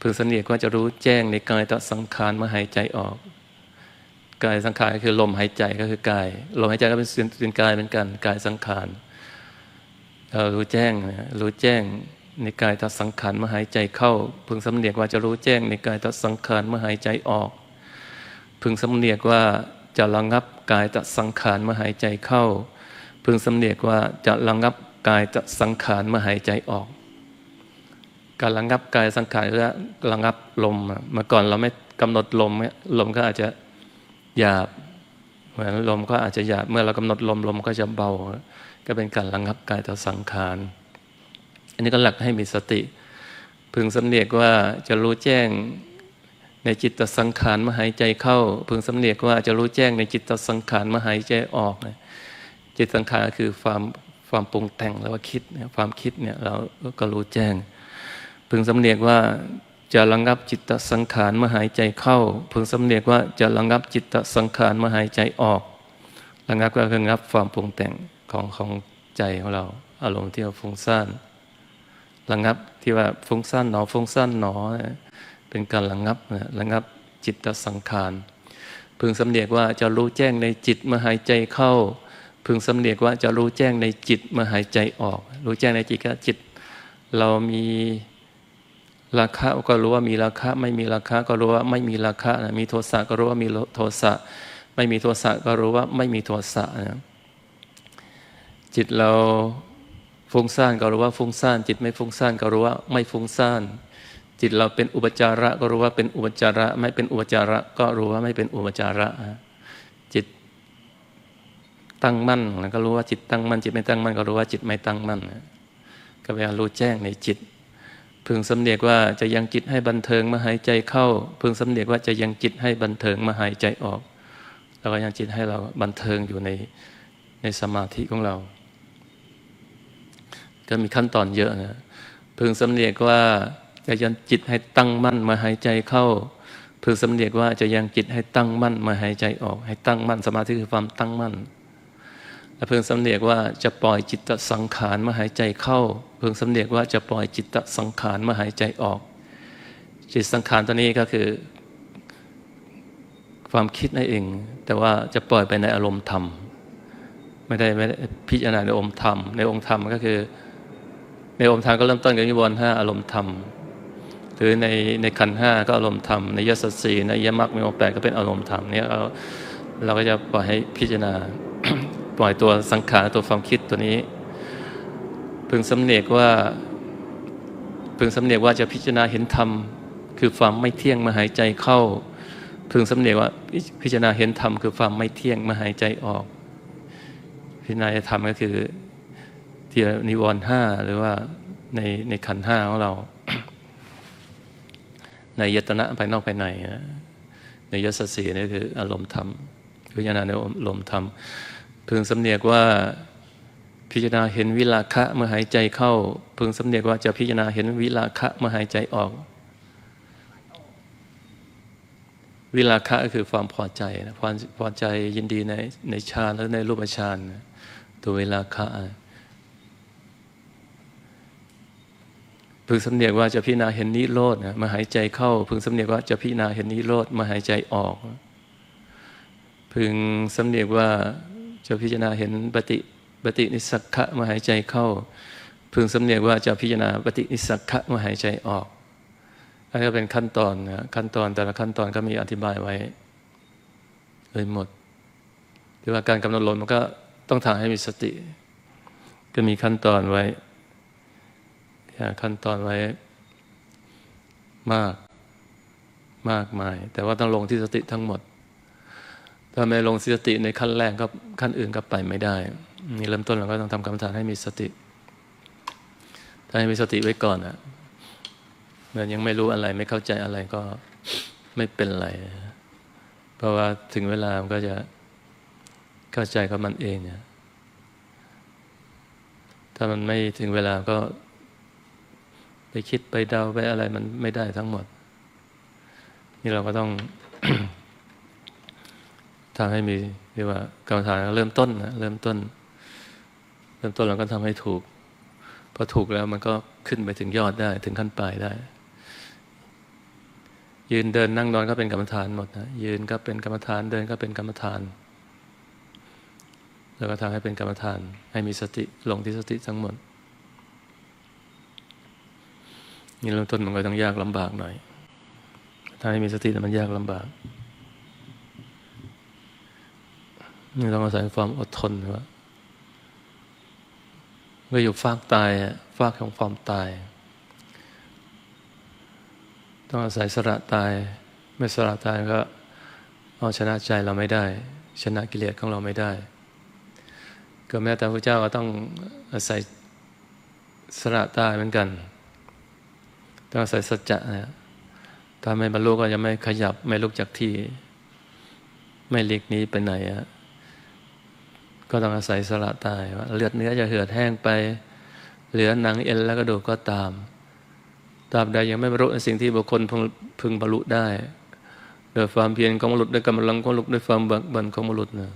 พึงสำเนียกว่าจะรู้แจ้งในกายตสังขารเมื่อหายใจออก กายสังขารก็คือลมหายใจก็คือกายลมหายใจก็เป็นส่วนกายเหมือนกันกายสังขารเรารู้แจ้งรู้แจ้งในกายทัศสังขารเมื่อหายใจเข้า พึงสำเนียกว่าจะรู้แจ้งในกายทัศสังขารเมื่อหายใจออก พึงสำเนียกว่าจะระงับกายทัศสังขารเมื่อหายใจเข้า พึงสำเนียกว่าจะระงับ กายทัศสังขารเมื่อหายใจออก การระงับกายสังขารและระงับลมเมื่อก่อนเราไม่กำหนดลมลมก็อาจจะหยาบเหมือนลมก็อาจจะหยาบเมื่อเรากำหนดลมลมก็จะเบา ก็เป็นการระงับกายทัศสังขารอันนี้ก็หลักให้มีสติ พึงสำเนียกว่าจะรู้แจ้งในจิตสังขารมาหายใจเข้า พึงสำเนียกว่าจะรู้แจ้งในจิตสังขารมาหายใจออกจิตสังขารคือความ ความปรุงแต่งแล้วว่าคิดความคิดเนี่ยเราก็รู้แจ้ง พึงสำเนียกว่าจะระงับจิตสังขารมาหายใจเข้า พึงสำเนียกว่าจะระงับจิตสังขารมาหายใจออกระงับก็คือระงับความปรุงแต่งของของใจของเรา อารมณ์ที่เราฟุ้งซ่านระงับที่ว่าฟุ้งซ่านหนอฟุ้งซ่านหนอ เป็นการระงับระงับจิตสังขารพึงสำเนียกว่าจะรู้แจ้งในจิตมหายใจเข้า พึงสำเนียกว่าจะรู้แจ้งในจิตเมื่อหายใจออก รู้แจ้งในจิตก็จิต เรามีราคะก็รู้ว่ามีราคะ ไม่มีราคะก็รู้ว่าไม่มีราคะนะมีโทสะก็รู้ว่ามีโทสะไม่มีโทสะก็รู้ว่าไม่มีโทสะนะจิตเราฟุ้งซ่านก็รู้ว่าฟุ้งซ่านจิตไม่ฟุ้งซ่านก็รู้ว่าไม่ฟุ้งซ่านจิตเราเป็นอุปจาระก็รู้ว่าเป็นอุปจาระ ไม่เป็นอุปจาระ ก็รู้ว่าไม่เป็นอุปจาระ ตั้งมั่นก็รู้ว่าจิตตั้งมั่นจิตไม่ตั้งมั่นก็รู้ว่าจิตไม่ตั้งมั่นก็พยายามรู้แจ้งในจิต พึงสำเนียกว่าจะยังจิตให้บันเทิงมาหายใจเข้า พึงสำเนียกว่าจะยังจิตให้บันเทิงมาหายใจออก แล้วก็ยังจิตให้เราบันเทิงอยู่ในในสมาธิของเรา ก็มีขั้นตอนเยอะนะพึงสำเนียกว่าจะยังจิตให้ตั้งมั่นมาหายใจเข้าพึงสำเนียกว่าจะยังจิตให้ตั้งมั่นมาหายใจออก ให้ตั้งมั่นสมาธิคือความตั้งมั่น และพึงสำเนียกว่าจะปล่อยจิตสังขารมาหายใจเข้า เพึงสำเนียกว่าจะปล่อยจิตสังขารมาหายใจออก จิตสังขารตัวนี้ก็คือ ความคิดนั่นเอง แต่ว่าจะปล่อยไปในอารมณ์ธรรม ไม่ได้ไม่ได้พิจารณาในองค์ธรรม ในองค์ธรรมก็คือ ในองค์ธรรมก็เริ่มต้นกับนิวรณ์ห้าอารมณ์ธรรมหรือในในขันห้าก็อารมณ์ธรรมในยศสีในยมรรคมีองแปดก็เป็นอารมณ์ธรรมเนี่ยเราเราก็จะปล่อยให้พิจารณา ปล่อยตัวสังขารตัวความคิดตัวนี้ พึงสำเนกว่า พึงสำเนกว่าจะพิจารณาเห็นธรรม คือความไม่เที่ยงมาหายใจเข้า พึงสำเนกว่าพิจารณาเห็นธรรมคือความไม่เที่ยงมาหายใจออก พิจารณาธรรมก็คือที่นิวรณ์ห้าหรือว่าในในขันห้าของเรา ในยตนะภายนอกภายในในยศสีนี่คืออารมณ์ธรรมพิจารณาในอารมณ์ธรรม พึงสำเนียกว่าพิจารณาเห็นวิลาคะเมื่อหายใจเข้า พึงสำเนียกว่าจะพิจารณาเห็นวิลาคะเมื่อหายใจออก วิลาคะก็คือความพอใจนะพอใจยินดีในในฌานและในรูปฌานตัววิลาคะพึงสำเนียกว่าจะพิจารณาเห็นนิโรธนะมาหายใจเข้า พึงสำเนียกว่าจะพิจารณาเห็นนิโรธมาหายใจออก พึงสำเนียกว่า จะพิจารณาเห็นปฏิปฏินิสักขะมาหายใจเข้า พึงสำเนียกว่าจะพิจารณาปฏินิสักขะมาหายใจออกอันนี้ก็เป็นขั้นตอนนะขั้นตอนแต่ละขั้นตอนก็มีอธิบายไว้เลยหมดหรือว่าการกำหนดลมมันก็ต้องทางให้มีสติ ก็มีขั้นตอนไว้ขั้นตอนไว้มากมากมาย แต่ว่าต้องลงที่สติทั้งหมด ถ้าไม่ลงสติในขั้นแรกก็ขั้นอื่นก็ไปไม่ได้นี่เริ่มต้นเราก็ต้องทำกรรมฐานให้มีสติ ถ้าให้มีสติไว้ก่อนอะเมื่อยังไม่รู้อะไรไม่เข้าใจอะไรก็ไม่เป็นไร เพราะว่าถึงเวลามันก็จะเข้าใจกับมันเองเนี่ยถ้ามันไม่ถึงเวลาก็ ไปคิดไปเดาไปอะไรมันไม่ได้ทั้งหมด นี่เราก็ต้อง ทำให้มีเรียกว่ากรรมฐานเริ่มต้นนะเริ่มต้น เริ่มต้นเราก็ทำให้ถูกพอถูกแล้วมันก็ขึ้นไปถึงยอดได้ถึงขั้นปลายได้ ยืนเดินนั่งนอนก็เป็นกรรมฐานหมดนะยืนก็เป็นกรรมฐานเดินก็เป็นกรรมฐาน แล้วก็ทำให้เป็นกรรมฐาน ให้มีสติลงที่สติทั้งหมดนี่เริ่มต้นมันก็ต้องยากลำบากหน่อยถ้าไม่มีสติมันยากลำบาก ต้องอาศัยความอดทนว่าก็อยู่ฟากตายฟากของความตาย ต้องอาศัยสระตาย ไม่สระตายก็เอาชนะใจเราไม่ได้ ชนะกิเลสของเราไม่ได้ ก็แม้แต่พระเจ้าก็ต้องอาศัยสระตายเหมือนกัน ต้องอาศัยสัจจะนะถ้าไม่บรรลุก็จะไม่ขยับไม่ลุกจากที่ ไม่เลีกนี้ไปไหนอะ ก็ต้องอาศัยสละตายว่าเลือดเนื้อจะเหือดแห้งไป เหลือหนังเอ็นและกระดูกก็ตามตราบใดยังไม่บรรลุในสิ่งที่บุคคลพึงบรรลุได้โดยความเพียรของมรุษด้วยกำลังของลุกด้วยความเบิกบันของมรุษนะ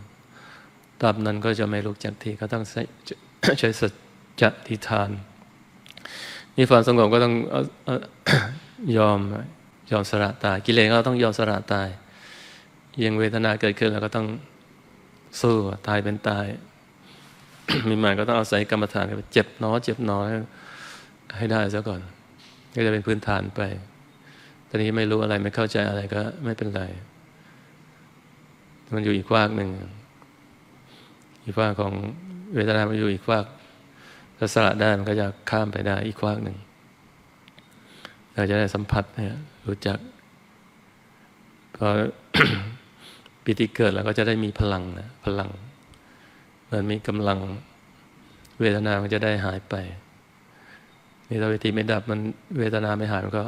ตราบนั้นก็จะไม่ลุกจากที่ก็ต้องใช้ใช้สัจจะทิทานนี่ความสงบก็ต้องยอมยอมสละตาย กิเลสก็ต้องยอมสละตายยังเวทนาเกิดขึ้นแล้วก็ต้อง สู้ตายเป็นตายมีหมายก็ต้องอาศัยกรรมฐานเจ็บน้อเจ็บน้อยให้ได้ซะก่อน ก็จะเป็นพื้นฐานไป ตอนนี้ไม่รู้อะไรไม่เข้าใจอะไรก็ไม่เป็นไร มันอยู่อีกวากหนึ่ง อีกวากของเวทนามันอยู่อีกวากถ้าสละได้มันก็จะข้ามไปได้อีกวากหนึ่ง เราจะได้สัมผัสเนี่ยรู้จักพอ ปิติเกิดแล้วก็จะได้มีพลังนะพลังมันมีกำลังเวทนามันจะได้หายไปนี่ถ้าเวทีไม่ดับมันเวทนาไม่หายมันก็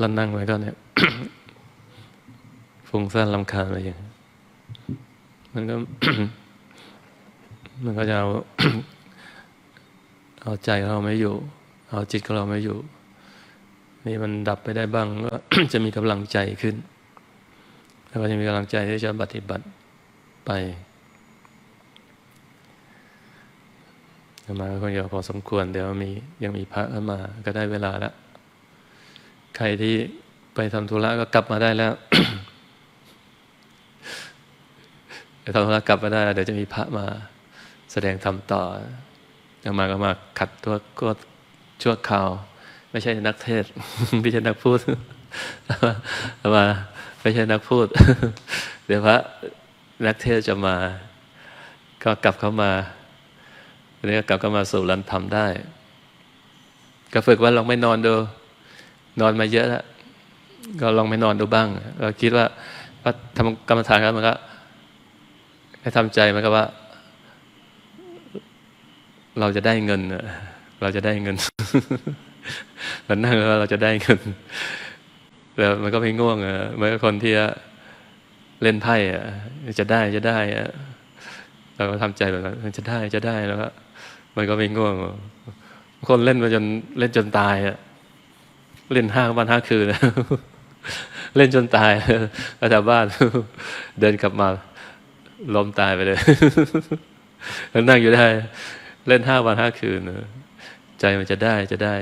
ลันนั่งไว้ก็เนี่ยฟุ้งซ่านลำคาญไปอย่างมันก็ มันก็จะเอาเอาใจเราไม่อยู่ เอาจิตของเราไม่อยู่ นี่มันดับไปได้บ้างก็จะมีกำลังใจขึ้น แล้วก็จะมีกำลังใจที่จะปฏิบัติไปมาคนเดียวพอสมควร เดี๋ยวมียังมีพระเข้ามาก็ได้เวลาแล้ว ใครที่ไปทำธุระก็กลับมาได้แล้วไปทำธุระกลับมาได้เดี๋ยวจะมีพระมาแสดงธรรมต่อจะมาก็มาขัดตัวก็ชั่วข่าว ไม่ใช่นักเทศไม่ใช่นักพูดมา ไม่ใช่นักพูด เดี๋ยวพระนักเทศจะมา ก็กลับเข้ามาเรียกกลับเข้ามาสู่รันทำได้ ก็ฝึกว่าลองไม่นอนดู นอนมาเยอะแล้วก็ลองไม่นอนดูบ้างเราคิดว่าว่าทำกรรมฐานครับมันก็ให้ทำใจมันก็ว่า เราจะได้เงินเราจะได้เงินมันนั่งแล้วเราจะได้เงิน แล้วมันก็ไม่ง่วงอะเหมือนคนที่เล่นไพ่อะจะได้จะได้อะเราก็ทำใจแบบนั้นจะได้จะได้แล้วก็มันก็ไม่ง่วงคนเล่นมาจนเล่นจนตายอะเล่นห้าวันห้าคืนเล่นจนตายอาจารย์บ้าน เดินกลับมาล้มตายไปเลยแล้วนั่งอยู่ได้ เล่นห้าวันห้าคืนใจมันจะได้จะได้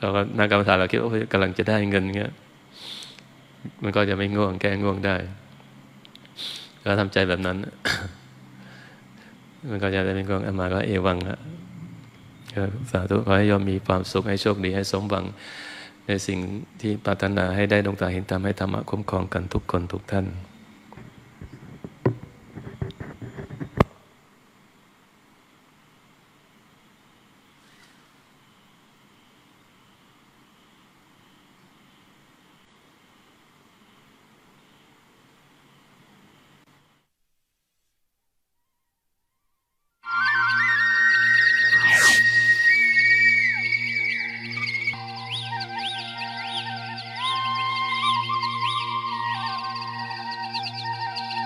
เราก็นั่งกรรมฐานเราคิดว่ากำลังจะได้เงินเงี้ย มันก็จะไม่ง่วงแก้ง่วงได้ก็ทำใจแบบนั้น มันก็จะได้ไม่ง่วงอามาก็เอวังละสาธุขอให้ยอมมีความสุขให้โชคดีให้สมหวัง ในสิ่งที่ปรารถนาให้ได้ดวงตาเห็นธรรมให้ธรรมะคุ้มครองกันทุกคนทุกท่าน